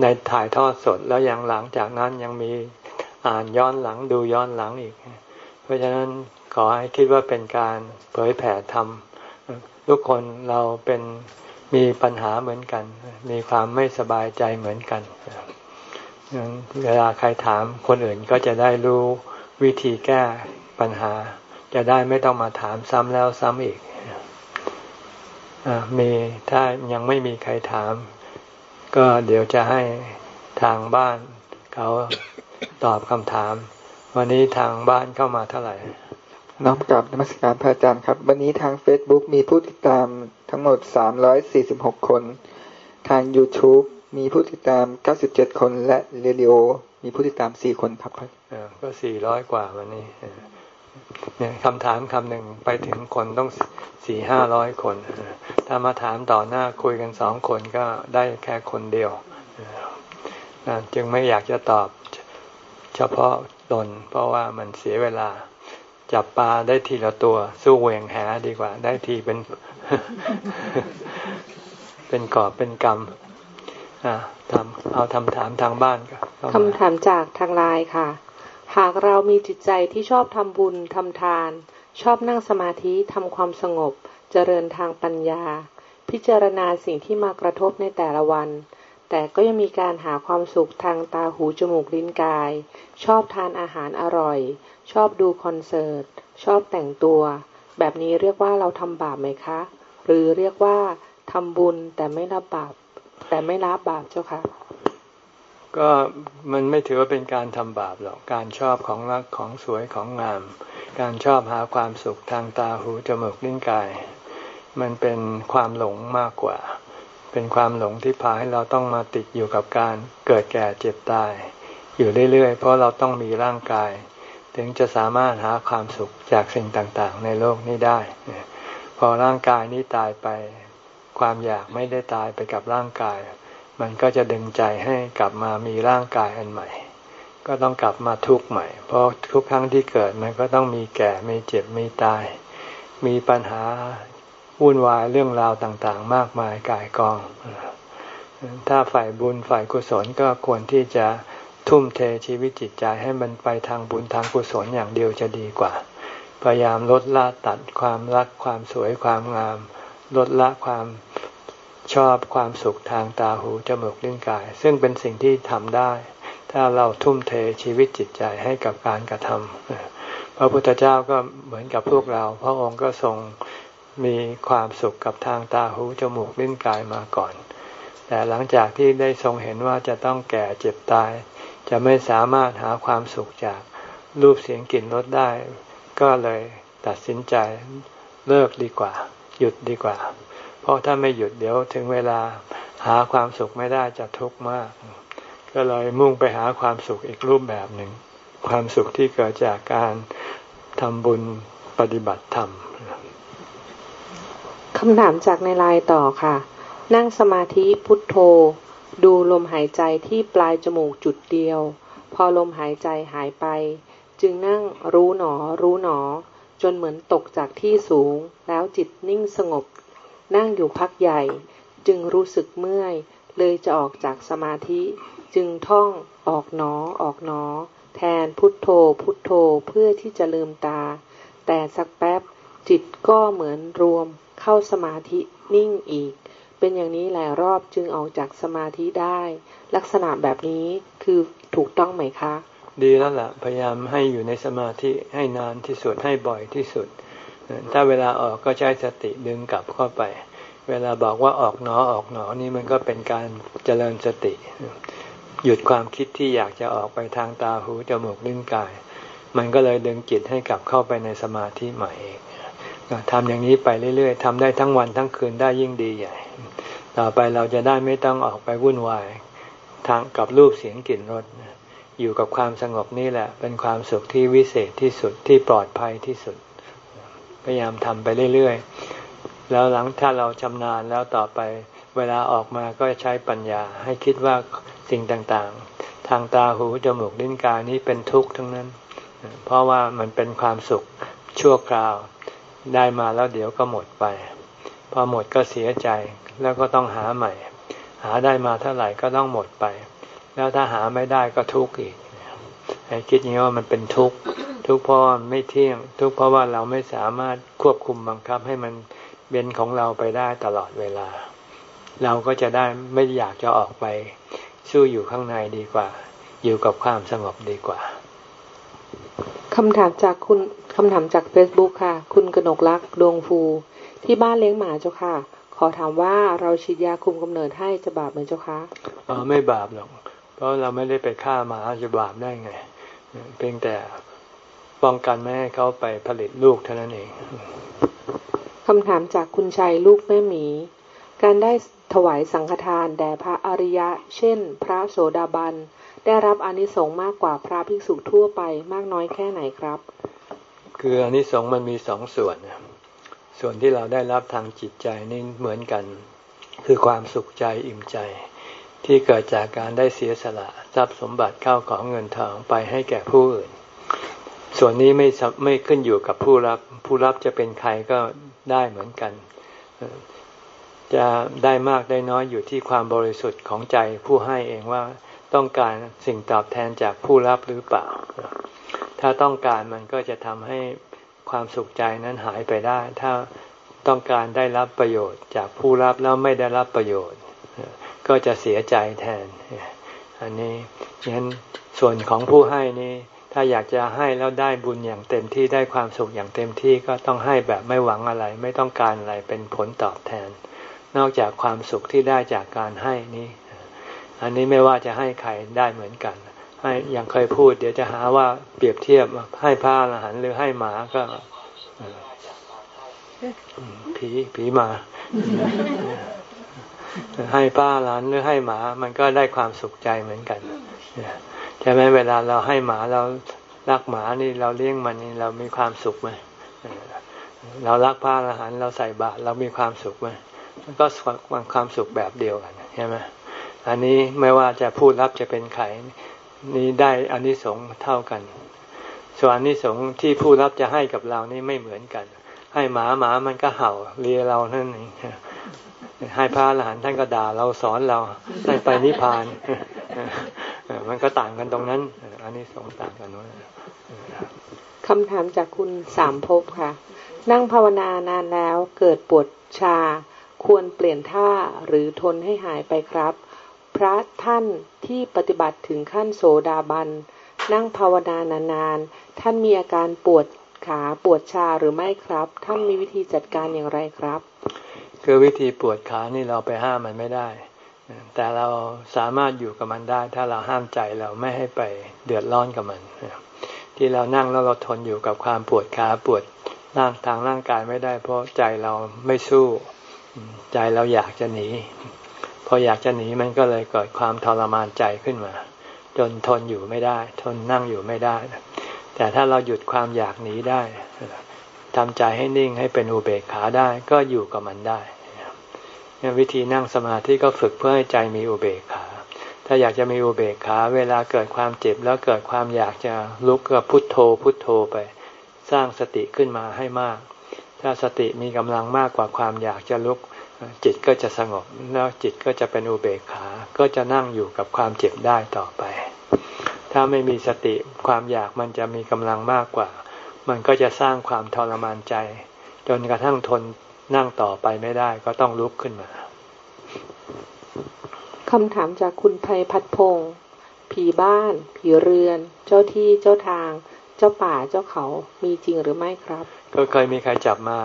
ในถ่ายทอดสดแล้วยังหลังจากนั้นยังมีอ่านย้อนหลังดูย้อนหลังอีก เพราะฉะนั้นขอให้คิดว่าเป็นการเผยแผ่ธรรมทุกคนเราเป็นมีปัญหาเหมือนกัน มีความไม่สบายใจเหมือนกัน เวลาใครถามคนอื่นก็จะได้รู้วิธีแก้ปัญหา จะได้ไม่ต้องมาถามซ้ำแล้วซ้ำอีกมีถ้ายังไม่มีใครถาม ก็เดี๋ยวจะให้ทางบ้านเขาตอบคำถาม วันนี้ทางบ้านเข้ามาเท่าไหร่น้อมกับนมัสการพระอาจารย์ครับ วันนี้ทาง Facebook มีผู้ติดตามทั้งหมด 346 คน ทาง YouTube มีผู้ติดตาม 97 คนและเรดิโอ มีผู้ติดตาม 4 คนครับก็ 400 กว่าวันนี้เนี่ยคำถามคำหนึ่งไปถึงคนต้องสี่ห้าร้อยคน ถ้ามาถามต่อหน้าคุยกันสองคนก็ได้แค่คนเดียวจึงไม่อยากจะตอบเฉพาะตน เพราะว่ามันเสียเวลา จับปลาได้ทีละตัว สู้เวงแหดีกว่า ได้ทีเป็น เป็นกอบเป็นกรรม ทำเอาทำถามทางบ้านคำถามจากทางไลน์ค่ะ หากเรามีจิตใจที่ชอบทำบุญทำทาน ชอบนั่งสมาธิทำความสงบ เจริญทางปัญญา พิจารณาสิ่งที่มากระทบในแต่ละวัน แต่ก็ยังมีการหาความสุขทางตาหูจมูกลิ้นกาย ชอบทานอาหารอร่อย ชอบดูคอนเสิร์ต ชอบแต่งตัว แบบนี้เรียกว่าเราทำบาปไหมคะ หรือเรียกว่าทำบุญแต่ไม่รับบาป แต่ไม่รับบาปเจ้าค่ะ ก็มันไม่ถือว่าเป็นการทำบาปหรอก การชอบของรักของสวยของงาม การชอบหาความสุขทางตาหูจมูกลิ้นกาย มันเป็นความหลงมากกว่า เป็นความหลงที่พาให้เราต้องมาติดอยู่กับการเกิดแก่เจ็บตาย อยู่เรื่อยๆ เพราะเราต้องมีร่างกาย ถึงจะสามารถหาความสุขจากสิ่งต่างๆ ในโลกนี้ได้ พอร่างกายนี้ตายไป ความอยากไม่ได้ตายไปกับร่างกาย มันก็จะดึงใจให้กลับมามีร่างกายอันใหม่ ก็ต้องกลับมาทุกข์ใหม่ เพราะทุกครั้งที่เกิดมันก็ต้องมีแก่มีเจ็บมีตาย มีปัญหาวุ่นวายเรื่องราวต่างๆ มากมายกายกอง ถ้าฝ่ายบุญฝ่ายกุศลก็ควรที่จะทุ่มเทชีวิตจิตใจให้มันไปทางบุญทางกุศลอย่างเดียวจะดีกว่า พยายามลดละตัดความรักความสวยความงาม ลดละความชอบความสุขทางตาหูจมูกลิ้นกาย ซึ่งเป็นสิ่งที่ทำได้ ถ้าเราทุ่มเทชีวิตจิตใจให้กับการกระทำพระพุทธเจ้าก็เหมือนกับพวกเรา พระองค์ก็ทรงมีความสุขกับทางตาหูจมูกลิ้นกายมาก่อน แต่หลังจากที่ได้ทรงเห็นว่าจะต้องแก่เจ็บตาย จะไม่สามารถหาความสุขจากรูปเสียงกลิ่นรสได้ ก็เลยตัดสินใจเลิกดีกว่า หยุดดีกว่า เพราะถ้าไม่หยุดเดี๋ยวถึงเวลาหาความสุขไม่ได้จะทุกข์มาก ก็เลยมุ่งไปหาความสุขอีกรูปแบบหนึ่ง ความสุขที่เกิดจากการทำบุญปฏิบัติธรรมคำถามจากในไลน์ต่อค่ะ นั่งสมาธิพุทโธ ดูลมหายใจที่ปลายจมูกจุดเดียว พอลมหายใจหายไป จึงนั่งรู้หนอรู้หนอ จนเหมือนตกจากที่สูง แล้วจิตนิ่งสงบ นั่งอยู่พักใหญ่ จึงรู้สึกเมื่อย เลยจะออกจากสมาธิ จึงท่องออกหนอ ออกหนอ แทนพุทโธ พุทโธเพื่อที่จะลืมตา แต่สักแป๊บจิตก็เหมือนรวม เข้าสมาธินิ่งอีก เป็นอย่างนี้หลายรอบจึงออกจากสมาธิได้ ลักษณะแบบนี้คือถูกต้องไหมคะ ดีแล้วล่ะพยายามให้อยู่ในสมาธิให้นานที่สุดให้บ่อยที่สุด ถ้าเวลาออกก็ใช้สติดึงกลับเข้าไป เวลาบอกว่าออกหนอออกหนอนี่มันก็เป็นการเจริญสติ หยุดความคิดที่อยากจะออกไปทางตาหูจมูกลิ้นกาย มันก็เลยดึงจิตให้กลับเข้าไปในสมาธิใหม่เองทำอย่างนี้ไปเรื่อยๆทำได้ทั้งวันทั้งคืนได้ยิ่งดีใหญ่ ต่อไปเราจะได้ไม่ต้องออกไปวุ่นวายทางกับรูปเสียงกลิ่นรส อยู่กับความสงบนี่แหละ เป็นความสุขที่วิเศษที่สุดที่ปลอดภัยที่สุด พยายามทำไปเรื่อยๆ แล้วหลังถ้าเราชำนาญแล้วต่อไป เวลาออกมาก็ใช้ปัญญา ให้คิดว่าสิ่งต่างๆ ทางตาหูจมูกลิ้นกายนี้เป็นทุกข์ทั้งนั้น เพราะว่ามันเป็นความสุขชั่วคราวได้มาแล้วเดี๋ยวก็หมดไป พอหมดก็เสียใจแล้วก็ต้องหาใหม่ หาได้มาเท่าไหร่ก็ต้องหมดไป แล้วถ้าหาไม่ได้ก็ทุกข์อีกให้คิดอย่างนี้ว่ามันเป็นทุกข์ทุกข์เพราะไม่เที่ยง ทุกข์เพราะว่าเราไม่สามารถควบคุมบังคับให้มันเป็นของเราไปได้ตลอดเวลา เราก็จะได้ไม่อยากจะออกไป สู้อยู่ข้างในดีกว่า อยู่กับความสงบดีกว่าคำถามจากคุณคำถามจากเฟซบุ๊กค่ะ คุณกนกลักษ์ดวงฟู ที่บ้านเลี้ยงหมาเจ้าค่ะ ขอถามว่าเราฉีดยาคุมกำเนิดให้จะบาปไหมเจ้าคะอ๋อไม่บาปหรอก เพราะเราไม่ได้ไปฆ่าหมาจะบาปได้ไง เพียงแต่ป้องกันไม่ให้เขาไปผลิตลูกเท่านั้นเองคำถามจากคุณชัยลูกแม่หมี การได้ถวายสังฆทานแด่พระอริยะ เช่น พระโสดาบัน ได้รับอนิสงส์มากกว่าพระภิกษุทั่วไปมากน้อยแค่ไหนครับ คืออนิสงส์มันมีสองส่วนส่วนที่เราได้รับทางจิตใจนี่เหมือนกัน คือความสุขใจอิ่มใจ ที่เกิดจากการได้เสียสละทรัพย์สมบัติเข้าของเงินทองไปให้แก่ผู้อื่น ส่วนนี้ไม่ไม่ขึ้นอยู่กับผู้รับ ผู้รับจะเป็นใครก็ได้เหมือนกัน จะได้มากได้น้อยอยู่ที่ความบริสุทธิ์ของใจผู้ให้เองว่าต้องการสิ่งตอบแทนจากผู้รับหรือเปล่า ถ้าต้องการมันก็จะทำให้ความสุขใจนั้นหายไปได้ ถ้าต้องการได้รับประโยชน์จากผู้รับแล้วไม่ได้รับประโยชน์ ก็จะเสียใจแทน อันนี้ฉะนั้นส่วนของผู้ให้นี้ถ้าอยากจะให้แล้วได้บุญอย่างเต็มที่ได้ความสุขอย่างเต็มที่ก็ต้องให้แบบไม่หวังอะไร ไม่ต้องการอะไรเป็นผลตอบแทน นอกจากความสุขที่ได้จากการให้นี้ อันนี้ไม่ว่าจะให้ใครได้เหมือนกันให้อย่างเคยพูด เดี๋ยวจะหาว่าเปรียบเทียบให้พระอรหันหรือให้หมาก็ผีผีมา ให้ป้าหลานหรือให้หมา มันก็ได้ความสุขใจเหมือนกันใช่ไหมเวลาเราให้หมาเรารักหมานี่เราเลี้ยงมันนี่เรามีความสุขไหมเรารักพระอรหันต์เราใส่บาตรเรามีความสุขไหมมันก็ความสุขแบบเดียวกันใช่ไหมอันนี้ไม่ว่าจะพูดรับจะเป็นไขนี้ได้อันนี้สงเท่ากัน ส่วนอันนี้สงที่ผู้รับจะให้กับเรานี่ไม่เหมือนกัน ให้หมาหมามันก็เห่าเลียเรานั่นเอง ให้พระหลานท่านก็ด่าเราสอนเราให้ไปนิพพาน มันก็ต่างกันตรงนั้น อันนี้สองต่างกันนู้นคำถามจากคุณสามภพค่ะ นั่งภาวนานานแล้วเกิดปวดชา ควรเปลี่ยนท่าหรือทนให้หายไปครับ พระท่านที่ปฏิบัติถึงขั้นโสดาบัน นั่งภาวนานานๆท่านมีอาการปวดขาปวดชาหรือไม่ครับ ท่านมีวิธีจัดการอย่างไรครับ คือวิธีปวดขานี่เราไปห้ามมันไม่ได้ แต่เราสามารถอยู่กับมันได้ ถ้าเราห้ามใจเราไม่ให้ไปเดือดร้อนกับมัน ที่เรานั่งแล้วเราทนอยู่กับความปวดขาปวดร่างทางร่างกายไม่ได้ เพราะใจเราไม่สู้ ใจเราอยากจะหนี พออยากจะหนีมันก็เลยเกิดความทรมานใจขึ้นมา จนทนอยู่ไม่ได้ ทนนั่งอยู่ไม่ได้ แต่ถ้าเราหยุดความอยากหนีได้ ทำใจให้นิ่งให้เป็นอุเบกขาได้ก็อยู่กับมันได้วิธีนั่งสมาธิก็ฝึกเพื่อให้ใจมีอุเบกขา ถ้าอยากจะมีอุเบกขา เวลาเกิดความเจ็บแล้วเกิดความอยากจะลุกก็พุทโธ พุทโธไป สร้างสติขึ้นมาให้มาก ถ้าสติมีกำลังมากกว่าความอยากจะลุก จิตก็จะสงบ แล้วจิตก็จะเป็นอุเบกขา ก็จะนั่งอยู่กับความเจ็บได้ต่อไป ถ้าไม่มีสติความอยากมันจะมีกำลังมากกว่า มันก็จะสร้างความทรมานใจ จนกระทั่งทนนั่งต่อไปไม่ได้ก็ต้องลุกขึ้นมาคำถามจากคุณภัยพัดพงศ์ผีบ้าน ผีเรือน เจ้าที่เจ้าทาง เจ้าป่าเจ้าเขามีจริงหรือไม่ครับ ก็เคยมีใครจับมา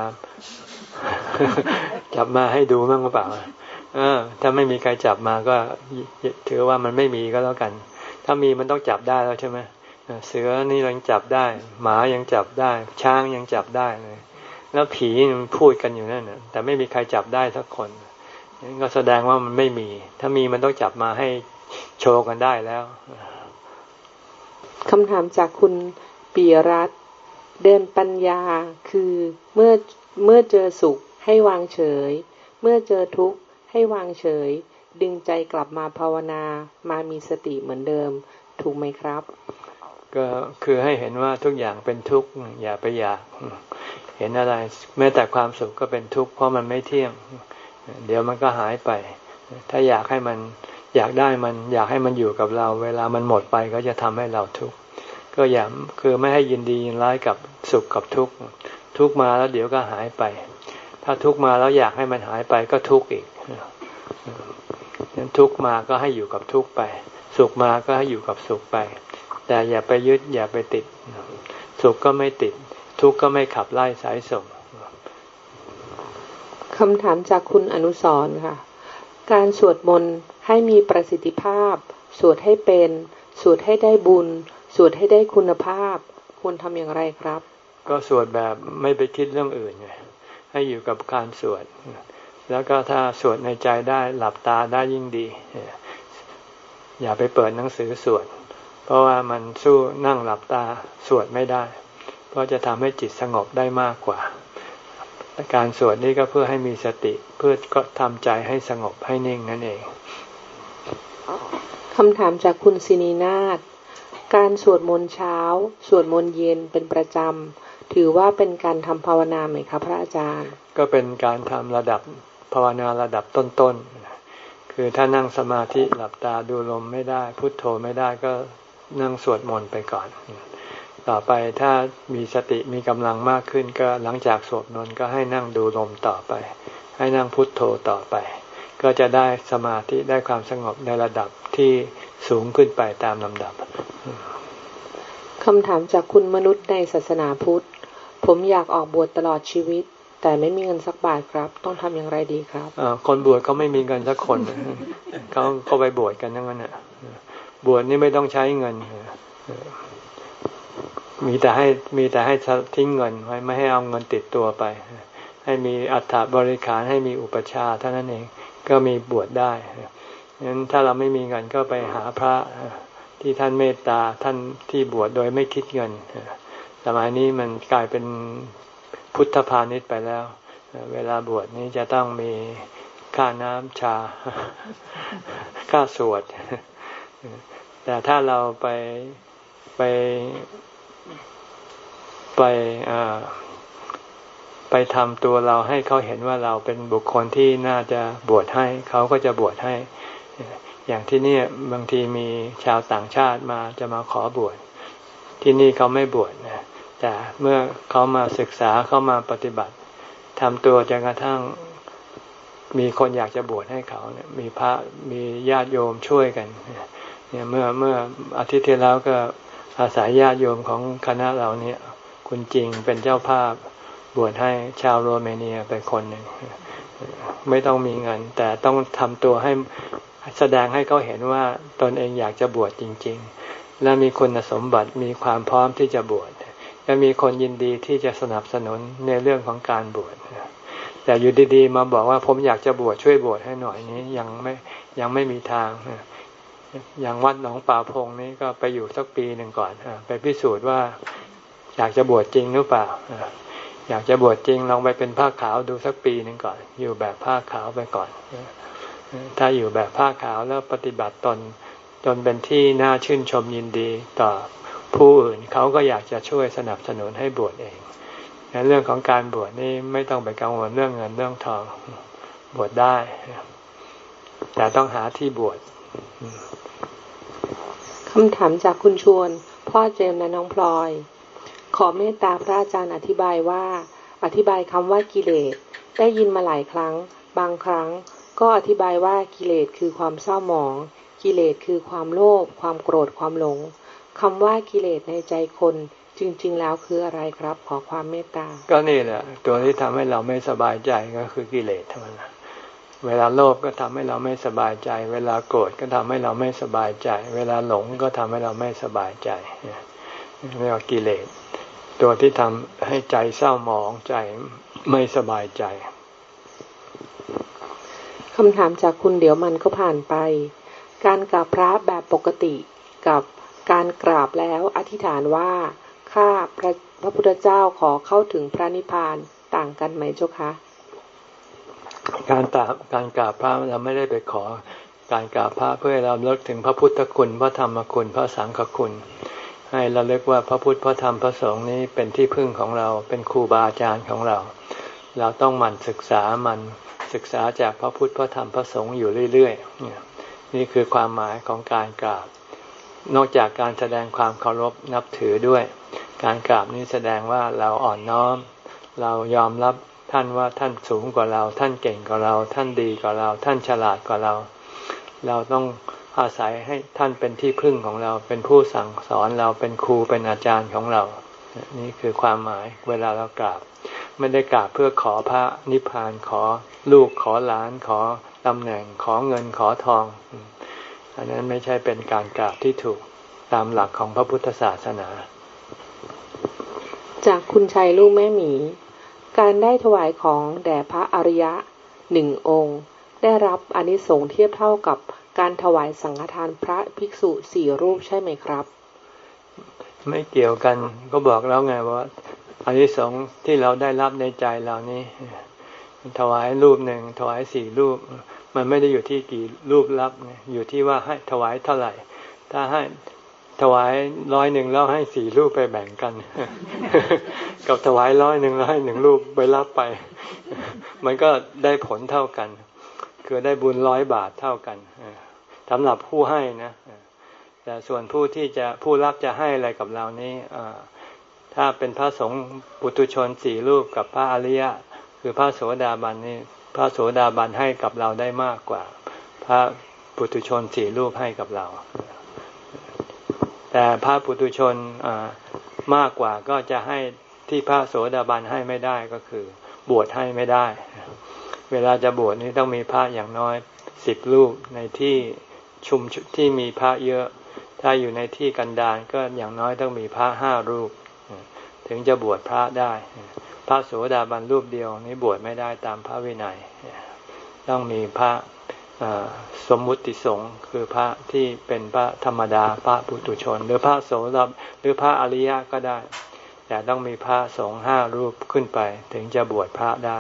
จับมาให้ดูมั่งหรือเปล่าเออ ถ้าไม่มีใครจับมาก็ถือว่ามันไม่มีก็แล้วกัน ถ้ามีมันต้องจับได้แล้วใช่ไหม เสือนี่ยังจับได้ หมายังจับได้ ช้างยังจับได้เลยแล้วผีมันพูดกันอยู่นั่นนะแต่ไม่มีใครจับได้สักคนนั่นก็แสดงว่ามันไม่มี ถ้ามีมันต้องจับมาให้โชว์กันได้แล้วคำถามจากคุณปีรัตเดินปัญญาคือเมื่อเมื่อเจอสุขให้วางเฉย เมื่อเจอทุกข์ให้วางเฉย ดึงใจกลับมาภาวนามามีสติเหมือนเดิม ถูกไหมครับ ก็คือให้เห็นว่าทุกอย่างเป็นทุกข์อย่าไปอยาก เห็นอะไร แม้แต่ความสุขก็เป็นทุกข์เพราะมันไม่เที่ยง เดี๋ยวมันก็หายไป ถ้าอยากให้มันอยากได้มันอยากให้มันอยู่กับเรา เวลามันหมดไปก็จะทำให้เราทุกข์ก็อย่าคือไม่ให้ยินดียินร้ายกับสุขกับทุกข์ทุกมาแล้วเดี๋ยวก็หายไป ถ้าทุกมาแล้วอยากให้มันหายไปก็ทุกข์อีกนั้นทุกมาก็ให้อยู่กับทุกข์ไป สุขมาก็ให้อยู่กับสุขไป แต่อย่าไปยึดอย่าไปติด สุขก็ไม่ติด ทุกข์ก็ไม่ขับไล่สายส่งคำถามจากคุณอนุสรค่ะ การสวดมนต์ให้มีประสิทธิภาพ สวดให้เป็น สวดให้ได้บุญ สวดให้ได้คุณภาพ ควรทำอย่างไรครับ ก็สวดแบบไม่ไปคิดเรื่องอื่นไงให้อยู่กับการสวด แล้วก็ถ้าสวดในใจได้หลับตาได้ยิ่งดี อย่าไปเปิดหนังสือสวด เพราะว่ามันสู้นั่งหลับตาสวดไม่ได้ เพราะจะทำให้จิตสงบได้มากกว่า การสวดนี่ก็เพื่อให้มีสติเพื่อก็ทำใจให้สงบให้นิ่งนั่นเองคำถามจากคุณสินีนาฏการสวดมนต์เช้า สวดมนต์เย็นเป็นประจำ ถือว่าเป็นการทำภาวนาไหมครับพระอาจารย์ ก็เป็นการทำระดับภาวนาระดับต้นๆคือถ้านั่งสมาธิหลับตาดูลมไม่ได้ พุทโธไม่ได้ก็ นั่งสวดมนต์ไปก่อน ต่อไปถ้ามีสติมีกำลังมากขึ้นก็หลังจากสวดมนต์ก็ให้นั่งดูลมต่อไป ให้นั่งพุทโธต่อไป ก็จะได้สมาธิได้ความสงบในระดับที่สูงขึ้นไปตามลำดับคำถามจากคุณมนุษย์ในศาสนาพุทธ ผมอยากออกบวชตลอดชีวิต แต่ไม่มีเงินสักบาทครับ ต้องทำอย่างไรดีครับคนบวชเขาไม่มีเงินสักคนเขาเขาไปบวชกันทั้งนั้น บวชนี่ไม่ต้องใช้เงิน มีแต่ให้มีแต่ให้ทิ้งเงินไว้ไม่ให้เอาเงินติดตัวไป ให้มีอัฐบริขารให้มีอุปชาเท่านั้นเองก็มีบวชได้งั้นถ้าเราไม่มีเงินก็ไปหาพระที่ท่านเมตตาท่านที่บวชโดยไม่คิดเงินสมัยนี้มันกลายเป็นพุทธพาณิชย์ไปแล้ว เวลาบวชนี้จะต้องมีค่าน้ำชา ค่าสวด แต่ถ้าเราไปไปไปไปทำตัวเราให้เขาเห็นว่าเราเป็นบุคคลที่น่าจะบวชให้ เขาก็จะบวชให้ อย่างที่นี่บางทีมีชาวต่างชาติมาจะมาขอบวชที่นี่เขาไม่บวชนะแต่เมื่อเขามาศึกษาเขามาปฏิบัติทำตัวจนกระทั่งมีคนอยากจะบวชให้เขาเนี่ยมีพระมีญาติโยมช่วยกัน เนี่ยเมื่อเมื่ออาทิตย์ที่แล้วก็อาศัยญาติโยมของคณะเราเนี่ย คุณจริงเป็นเจ้าภาพบวชให้ชาวโรเมเนียไปคนหนึ่งไม่ต้องมีเงิน แต่ต้องทำตัวให้แสดงให้เขาเห็นว่าตนเองอยากจะบวชจริง ๆ และมีคุณสมบัติมีความพร้อมที่จะบวชและมีคนยินดีที่จะสนับสนุนในเรื่องของการบวชแต่อยู่ดีๆ มาบอกว่าผมอยากจะบวชช่วยบวชให้หน่อยนี้ยังไม่ยังไม่มีทาง อย่างวัดหนองป่าพงนี้ก็ไปอยู่สักปีหนึ่งก่อนไปพิสูจน์ว่าอยากจะบวชจริงหรือเปล่าอยากจะบวชจริงลองไปเป็นผ้าขาวดูสักปีหนึ่งก่อน อยู่แบบผ้าขาวไปก่อน ถ้าอยู่แบบผ้าขาวแล้วปฏิบัติตนจนเป็นที่น่าชื่นชมยินดีต่อผู้อื่นเขาก็อยากจะช่วยสนับสนุนให้บวชเองในเรื่องของการบวชนี่ไม่ต้องไปกังวลเรื่องเงินเรื่องทองบวชได้ แต่ต้องหาที่บวช คำถามจากคุณชวน พ่อเจมและน้องพลอย ขอเมตตาพระอาจารย์อธิบายว่า อธิบายคำว่ากิเลส ได้ยินมาหลายครั้ง บางครั้ง ก็อธิบายว่ากิเลสคือความเศร้าหมอง กิเลสคือความโลภความโกรธความหลงคำว่ากิเลสในใจคนจริง ๆ แล้วคืออะไรครับ ขอความเมตตา ก็นี่แหละ ตัวที่ทำให้เราไม่สบายใจก็คือกิเลสเท่านั้น เวลาโลภก็ทำให้เราไม่สบายใจ เวลาโกรธก็ทำให้เราไม่สบายใจ เวลาหลงก็ทำให้เราไม่สบายใจเรียกว่ากิเลส ตัวที่ทำให้ใจเศร้าหมองใจไม่สบายใจคำถามจากคุณเดี๋ยวมันก็ผ่านไป การกราบพระแบบปกติกับการกราบแล้วอธิษฐานว่าข้าพระพระพุทธเจ้าขอเข้าถึงพระนิพพานต่างกันไหมเจ้าคะ การตาการกราบพระเราไม่ได้ไปขอการกราบพระเพื่อเราเลิกถึงพระพุทธคุณพระธรรมคุณพระสังฆคุณ ให้เราเลิกว่าพระพุทธพระธรรมพระสงฆ์นี้เป็นที่พึ่งของเราเป็นครูบาอาจารย์ของเรา เราต้องหมั่นศึกษามันศึกษาจากพระพุทธพระธรรมพระสงฆ์อยู่เรื่อยๆนี่คือความหมายของการกราบ นอกจากการแสดงความเคารพนับถือด้วย การกราบนี้แสดงว่าเราอ่อนน้อม เรายอมรับ ท่านว่าท่านสูงกว่าเรา ท่านเก่งกว่าเรา ท่านดีกว่าเรา ท่านฉลาดกว่าเรา เราต้องอาศัยให้ท่านเป็นที่พึ่งของเรา เป็นผู้สั่งสอนเราเป็นครูเป็นอาจารย์ของเรา นี่คือความหมายเวลาเรากราบ ไม่ได้กราบเพื่อขอพระนิพพานขอลูกขอหลานขอตำแหน่งขอเงินขอทอง อันนั้นไม่ใช่เป็นการกราบที่ถูกตามหลักของพระพุทธศาสนา จากคุณชัยลูกแม่หมี การได้ถวายของแด่พระอริยะหนึ่งองค์ ได้รับอนิสงส์เทียบเท่ากับการถวายสังฆทานพระภิกษุสี่รูปใช่ไหมครับ ไม่เกี่ยวกันก็บอกแล้วไงว่าอนิสงส์ที่เราได้รับในใจเรานี้ ถวายรูปหนึ่งถวายสี่รูป มันไม่ได้อยู่ที่กี่รูปรับอยู่ที่ว่าให้ถวายเท่าไหร่ ถ้าให้ ถวายร้อยหนึ่งแล้วให้สี่รูปไปแบ่งกัน กับถวายร้อยหนึ่งแล้วให้หนึ่งรูปไปรับไป มันก็ได้ผลเท่ากัน คือได้บุญร้อยบาทเท่ากันสำหรับผู้ให้นะแต่ส่วนผู้ที่จะผู้รับจะให้อะไรกับเรานี้ถ้าเป็นพระสงฆ์ปุตุชนสี่รูปกับพระอริยะ คือพระโสดาบันนี่พระโสดาบันให้กับเราได้มากกว่า พระปุตุชนสี่รูปให้กับเรา แต่พระปุถุชนมากกว่าก็จะให้ที่พระโสดาบันให้ไม่ได้ก็คือบวชให้ไม่ได้ เวลาจะบวชนี่ต้องมีพระอย่างน้อยสิบรูปในที่ชุมที่มีพระเยอะ ถ้าอยู่ในที่กันดารก็อย่างน้อยต้องมีพระห้ารูป ถึงจะบวชพระได้ พระโสดาบันรูปเดียวนี้บวชไม่ได้ตามพระวินัย ต้องมีพระ สมมุติสงฆ์คือพระที่เป็นพระธรรมดาพระปุตุชน หรือพระโสดาหรือพระอริยะก็ได้ แต่ต้องมีพระสงฆ์ห้ารูปขึ้นไป ถึงจะบวชพระได้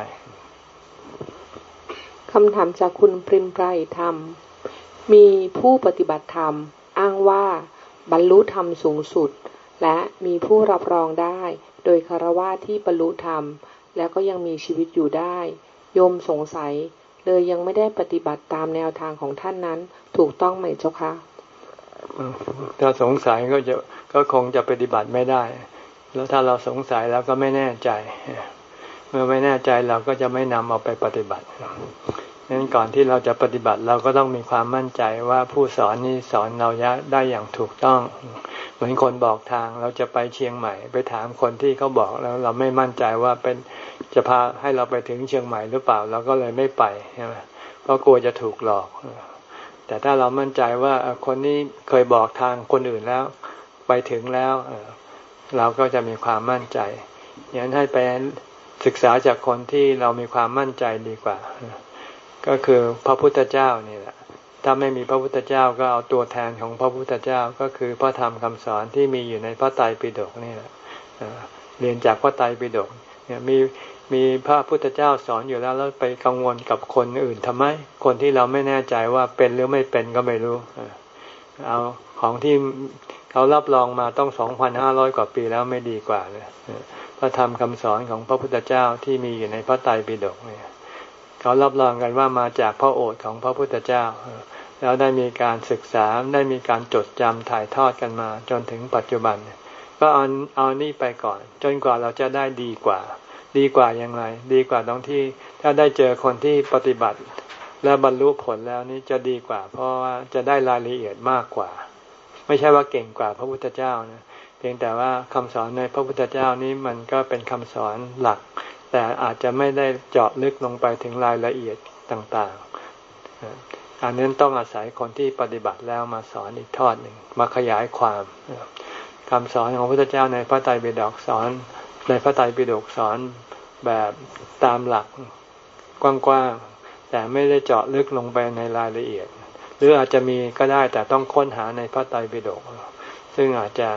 คำถามจากคุณปริมไพรธรรม มีผู้ปฏิบัติธรรม อ้างว่าบรรลุธรรมสูงสุด และมีผู้รับรองได้ โดยคารวะที่บรรลุธรรม แล้วก็ยังมีชีวิตอยู่ได้ โยมสงสัย เลยยังไม่ได้ปฏิบัติตามแนวทางของท่านนั้น ถูกต้องไหมเจ้าคะถ้าสงสัยก็จะก็คงจะปฏิบัติไม่ได้ แล้วถ้าเราสงสัยแล้วก็ไม่แน่ใจ เมื่อไม่แน่ใจเราก็จะไม่นำเอาไปปฏิบัติ นั้นก่อนที่เราจะปฏิบัติเราก็ต้องมีความมั่นใจว่าผู้สอนนี้สอนเราได้อย่างถูกต้อง เหมือนคนบอกทางเราจะไปเชียงใหม่ ไปถามคนที่เขาบอกแล้วเราไม่มั่นใจว่าเป็นจะพาให้เราไปถึงเชียงใหม่หรือเปล่าเราก็เลยไม่ไปใช่ไหมเพราะกลัวจะถูกหลอก แต่ถ้าเรามั่นใจว่าคนนี้เคยบอกทางคนอื่นแล้ว ไปถึงแล้วเราก็จะมีความมั่นใจอย่างนั้นให้ไปศึกษาจากคนที่เรามีความมั่นใจดีกว่า ก็คือพระพุทธเจ้านี่แหละ ถ้าไม่มีพระพุทธเจ้าก็เอาตัวแทนของพระพุทธเจ้าก็คือพระธรรมคำสอนที่มีอยู่ในพระไตรปิฎกนี่แหละเรียนจากพระไตรปิฎกเนี่ยมีมีพระพุทธเจ้าสอนอยู่แล้วแล้วไปกังวลกับคนอื่นทำไม คนที่เราไม่แน่ใจว่าเป็นหรือไม่เป็นก็ไม่รู้เอาของที่เขารับรองมาต้องสองพันห้าร้อยกว่าปีแล้วไม่ดีกว่าเลยพระธรรมคำสอนของพระพุทธเจ้าที่มีอยู่ในพระไตรปิฎกเนี่ย เขารับรองกันว่ามาจากพระโอษฐ์ของพระพุทธเจ้า แล้วได้มีการศึกษาได้มีการจดจำถ่ายทอดกันมา จนถึงปัจจุบัน ก็เอาเอานี่ไปก่อน จนกว่าเราจะได้ดีกว่า ดีกว่าอย่างไร ดีกว่าตรงที่ ถ้าได้เจอคนที่ปฏิบัติ และบรรลุผลแล้วนี่จะดีกว่า เพราะว่าจะได้รายละเอียดมากกว่า ไม่ใช่ว่าเก่งกว่าพระพุทธเจ้านะเพียงแต่ว่าคำสอนในพระพุทธเจ้านี้มันก็เป็นคำสอนหลัก แต่อาจจะไม่ได้เจาะลึกลงไปถึงรายละเอียดต่างๆ อันนั้นต้องอาศัยคนที่ปฏิบัติแล้วมาสอนอีกทอดหนึ่งมาขยายความคำสอนของพระพุทธเจ้าในพระไตรปิฎกสอน ในพระไตรปิฎกสอนแบบตามหลักกว้างๆ แต่ไม่ได้เจาะลึกลงไปในรายละเอียด หรืออาจจะมีก็ได้แต่ต้องค้นหาในพระไตรปิฎกซึ่งอาจจะ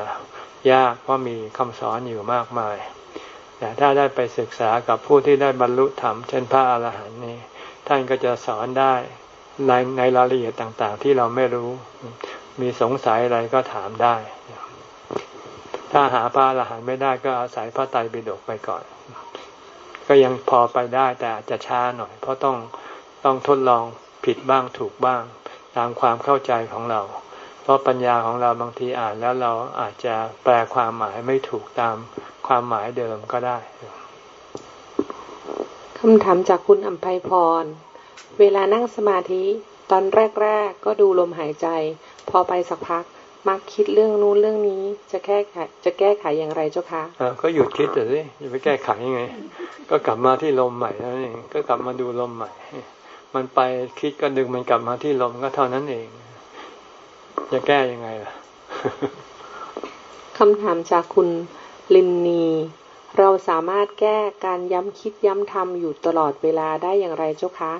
ยากเพราะมีคำสอนอยู่มากมาย แต่ถ้าได้ไปศึกษากับผู้ที่ได้บรรลุธรรมเช่นพระอาหารหันต์นี้ท่านก็จะสอนได้ในในรายละเอียดต่างๆ ที่เราไม่รู้ มีสงสัยอะไรก็ถามได้ ถ้าหาพระอรหันต์ไม่ได้ก็อาศัยพระไตรปิฎกไปก่อน ก็ยังพอไปได้แต่อาจจะช้าหน่อย เพราะต้องต้องทดลองผิดบ้างถูกบ้าง ตามความเข้าใจของเรา เพราะปัญญาของเราบางทีอ่านแล้วเราอาจจะแปลความหมายไม่ถูกตามความหมายเดิมก็ได้คำถามจากคุณอัมภัยพร เวลานั่งสมาธิตอนแรก ๆ ก็ดูลมหายใจ พอไปสักพักมักคิดเรื่องนู้นเรื่องนี้จะแก้ไขจะแก้ไขอย่างไรเจ้าคะอ่าก็หยุดคิดเลยสิจะไปแก้ไขยังไง ก็กลับมาที่ลมใหม่นั่นเองก็กลับมาดูลมใหม่ มันไปคิดก็ดึงมันกลับมาที่ลมก็เท่านั้นเอง จะแก้ยังไงล่ะคำถามจากคุณลินนี เราสามารถแก้การย้ำคิดย้ำทำอยู่ตลอดเวลาได้อย่างไรเจ้าคะ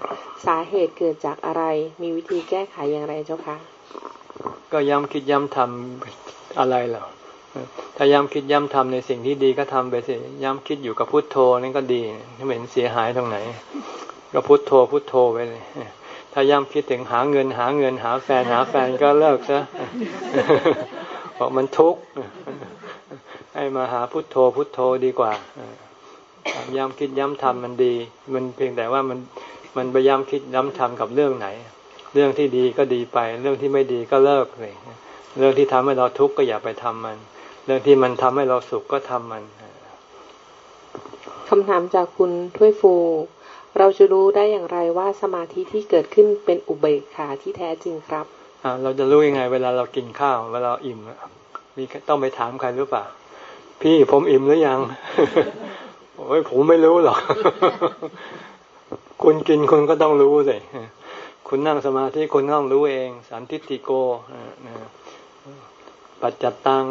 สาเหตุเกิดจากอะไร มีวิธีแก้ไขอย่างไรเจ้าคะ ก็ย้ำคิดย้ำทำอะไรหรอถ้าย้ำคิดย้ำทำในสิ่งที่ดีก็ทำไปสิ ย้ำคิดอยู่กับพุทโธนั่นก็ดีไม่เห็นเสียหายตรงไหน ก็พุทโธพุทโธไปเลย ถ้าย้ำคิดถึงหาเงินหาเงินหาแฟนหาแฟนก็เลิกซะเพราะมันทุกข์ให้มาหาพุทโธพุทโธดีกว่าย้ำคิดย้ำทำมันดี มันเพียงแต่ว่ามันมันไปย้ำคิดย้ำทำกับเรื่องไหน เรื่องที่ดีก็ดีไป เรื่องที่ไม่ดีก็เลิกเลย เรื่องที่ทำให้เราทุกข์ก็อย่าไปทำมัน เรื่องที่มันทำให้เราสุขก็ทำมันคำถามจากคุณถ้วยฟู เราจะรู้ได้อย่างไรว่าสมาธิที่เกิดขึ้นเป็นอุเบกขาที่แท้จริงครับเราจะรู้ยังไง เวลาเรากินข้าวเวลาอิ่มมีต้องไปถามใครหรือเปล่า พี่ผมอิ่มหรือยังโอ้ยผมไม่รู้หรอก คุณกินคุณก็ต้องรู้สิคุณนั่งสมาธิคุณต้องรู้เอง สันทิติโกปัจจัตตัง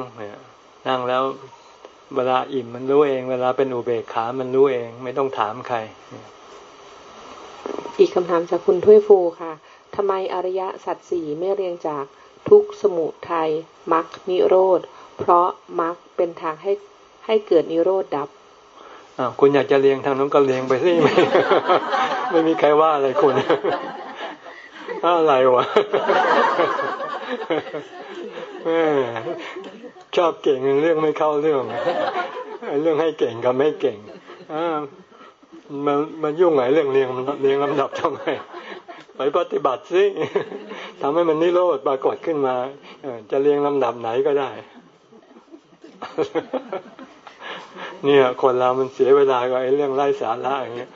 นั่งแล้วเวลาอิ่มมันรู้เอง เวลาเป็นอุเบกขา มันรู้เอง ไม่ต้องถามใคร อีกคำถามจากคุณถ้วยฟูค่ะทำไมอริยสัจสี่ไม่เรียงจากทุกสมุทัยมรรคนิโรธ เพราะมรรคเป็นทางให้ให้เกิดนิโรธดับอ่าคุณอยากจะเลี้ยงทางนู้นก็เลี้ยงไปสิไม่ไม่มีใครว่าอะไรคุณอะไรวะชอบเก่งเรื่องไม่เข้าเรื่องเรื่องให้เก่งกับไม่เก่งอ่า มันมันยุ่งไหนเรื่องเรียงเรียงลำดับทำไมไปปฏิบัติสิทำให้มันนิโรธปรากฏขึ้นมาจะเรียงลำดับไหนก็ได้ เนี่ยคนเรามันเสียเวลากับไอ้เรื่องไร้สาระอย่างเงี้ย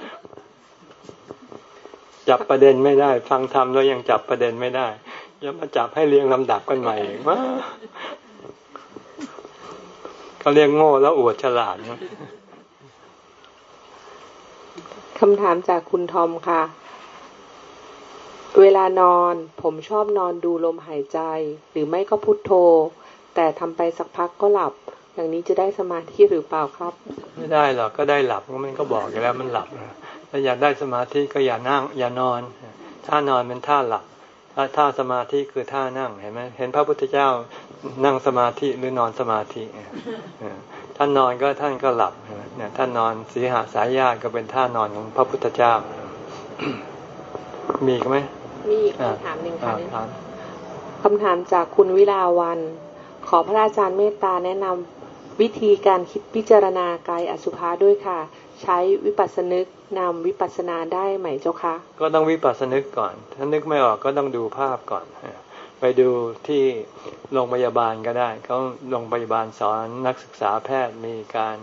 จับประเด็นไม่ได้ ฟังธรรมแล้วยังจับประเด็นไม่ได้จะมาจับให้เรียงลำดับกันใหม่ว่าเขาเรียกโง่แล้วอวดฉลาดนะ คำถามจากคุณทอมค่ะ เวลานอนผมชอบนอนดูลมหายใจ หรือไม่ก็พุโทโธ แต่ทำไปสักพักก็หลับ อย่างนี้จะได้สมาธิหรือเปล่าครับ ไม่ได้หรอกก็ได้หลับมันก็บอกอยู่แล้วมันหลับถ้าอยากได้สมาธิก็อย่านั่งอย่านอน ถ้านอนเป็นท่าหลับ ท่าสมาธิคือท่านั่งเห็นไหมเห็นพระพุทธเจ้านั่งสมาธิหรือนอนสมาธิท่านนอนก็ท่านก็หลับเนี่ยท่านนอนสีหาสายญาติก็เป็นท่านอนของพระพุทธเจ้า มีไหมมีคำถามหนึ่งค่ะคำถามจากคุณวิลาวัน ขอพระอาจารย์เมตตาแนะนำวิธีการคิดพิจารณากายอสุภะด้วยค่ะ ใช้วิปัสสนึกนำวิปัสสนาได้ไหมเจ้าคะ ก็ต้องวิปัสสนึกก่อน ถ้านึกไม่ออกก็ต้องดูภาพก่อน ไปดูที่โรงพยาบาลก็ได้เขาโรงพยาบาลสอนนักศึกษาแพทย์มีการ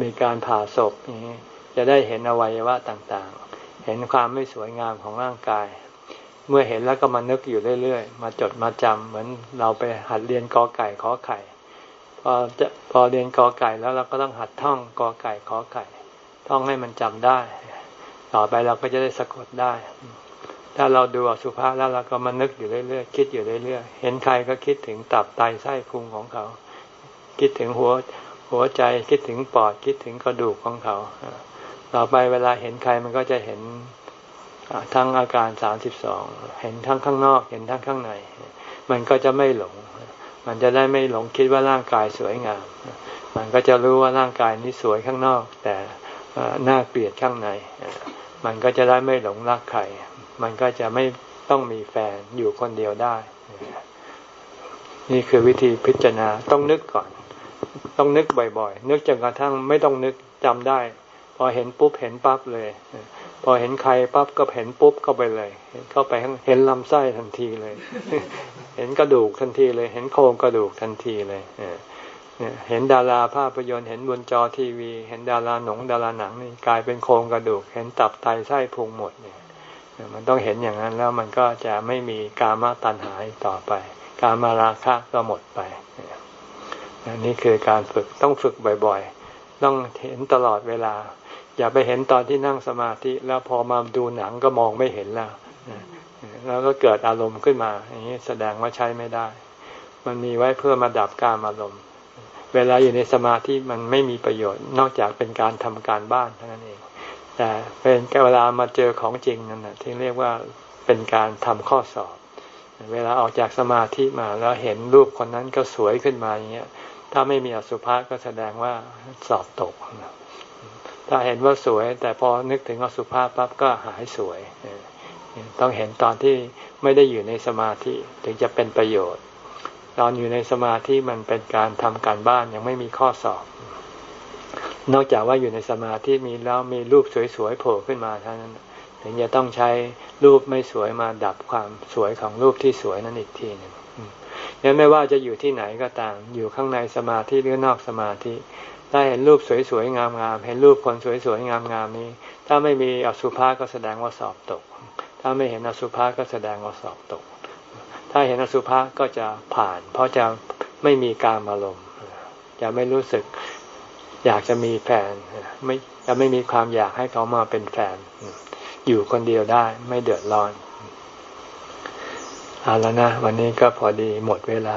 มีการผ่าศพนี้จะได้เห็นอวัยวะต่างๆ เห็นความไม่สวยงามของร่างกาย เมื่อเห็นแล้วก็มานึกอยู่เรื่อยๆ มาจดมาจำเหมือนเราไปหัดเรียนกอไก่ขอไข่ พอจะพอเรียนกอไก่แล้วเราก็ต้องหัดท่องกอไก่ขอไก่ ท่องให้มันจำได้ ต่อไปเราก็จะได้สะกดได้ ถ้าเราดูอสุภะแล้วเราก็มานึกอยู่เรื่อยๆคิดอยู่เรื่อยๆเห็นใครก็คิดถึงตับไตไส้พุงของเขา คิดถึงหัวหัวใจคิดถึงปอดคิดถึงกระดูกของเขาต่อไปเวลาเห็นใครมันก็จะเห็นทั้งอาการสามสิบสองเห็นทั้งข้างนอก เห็นทั้งข้างใน มันก็จะไม่หลง มันจะได้ไม่หลงคิดว่าร่างกายสวยงาม มันก็จะรู้ว่าร่างกายนี้สวยข้างนอก แต่หน้าเกลียดข้างใน มันก็จะได้ไม่หลงรักใคร มันก็จะไม่ต้องมีแฟนอยู่คนเดียวได้ นี่คือวิธีพิจารณาต้องนึกก่อน ต้องนึกบ่อยๆ นึกจนกระทั่งไม่ต้องนึกจำได้ พอเห็นปุ๊บเห็นปั๊บเลย พอเห็นใครปั๊บก็เห็นปุ๊บเข้าไปเลย เข้าไปเห็นลำไส้ทันทีเลย เห็นกระดูกทันทีเลย เห็นโครงกระดูกทันทีเลยเห็นดาราภาพยนตร์เห็นบนจอทีวี เห็นดาราหนงดาราหนังนี่กลายเป็นโครงกระดูก เห็นตับไตไส้พุงหมดเนี่ยมันต้องเห็นอย่างนั้นแล้วมันก็จะไม่มีกามาตัณหาต่อไป กามาราคะก็หมดไปนี่คือการฝึกต้องฝึกบ่อย ๆ ต้องเห็นตลอดเวลา อย่าไปเห็นตอนที่นั่งสมาธิ แล้วพอมาดูหนังก็มองไม่เห็นแล้วแล้วก็เกิดอารมณ์ขึ้นมา อย่างนี้แสดงว่าใช้ไม่ได้ มันมีไว้เพื่อมาดับการอารมณ์ เวลาอยู่ในสมาธิมันไม่มีประโยชน์ นอกจากเป็นการทำการบ้านเท่านั้นเอง แต่เป็นเวลามาเจอของจริงนั่นแหะที่เรียกว่าเป็นการทำข้อสอบ เวลาออกจากสมาธิมาแล้วเห็นรูปคนนั้นก็สวยขึ้นมาอย่างเงี้ย ถ้าไม่มีอสุภะก็แสดงว่าสอบตก ถ้าเห็นว่าสวย แต่พอนึกถึงอสุภาพปั๊บก็หายสวย ต้องเห็นตอนที่ไม่ได้อยู่ในสมาธิถึงจะเป็นประโยชน์ ตอนอยู่ในสมาธิมันเป็นการทำการบ้านยังไม่มีข้อสอบ นอกจากว่าอยู่ในสมาธิมีแล้วมีรูปสวยๆโผล่ขึ้นมาเท่านั้นถึงจะต้องใช้รูปไม่สวยมาดับความสวยของรูปที่สวยนั้นอีกทีหนึ่งยังไม่ว่าจะอยู่ที่ไหนก็ตาม อยู่ข้างในสมาธิหรือนอกสมาธิ ถ้าเห็นรูปสวยๆงามๆเห็นรูปคนสวยๆงามๆนี้ ถ้าไม่มีอสุภะก็แสดงว่าสอบตก ถ้าไม่เห็นอสุภะก็แสดงว่าสอบตก ถ้าเห็นอสุภะก็จะผ่าน เพราะจะไม่มีการอารมณ์จะไม่รู้สึกอยากจะมีแฟนไม่จะไม่มีความอยากให้เขามาเป็นแฟน อยู่คนเดียวได้ไม่เดือดร้อนเอาแล้วนะ วันนี้ก็พอดีหมดเวลา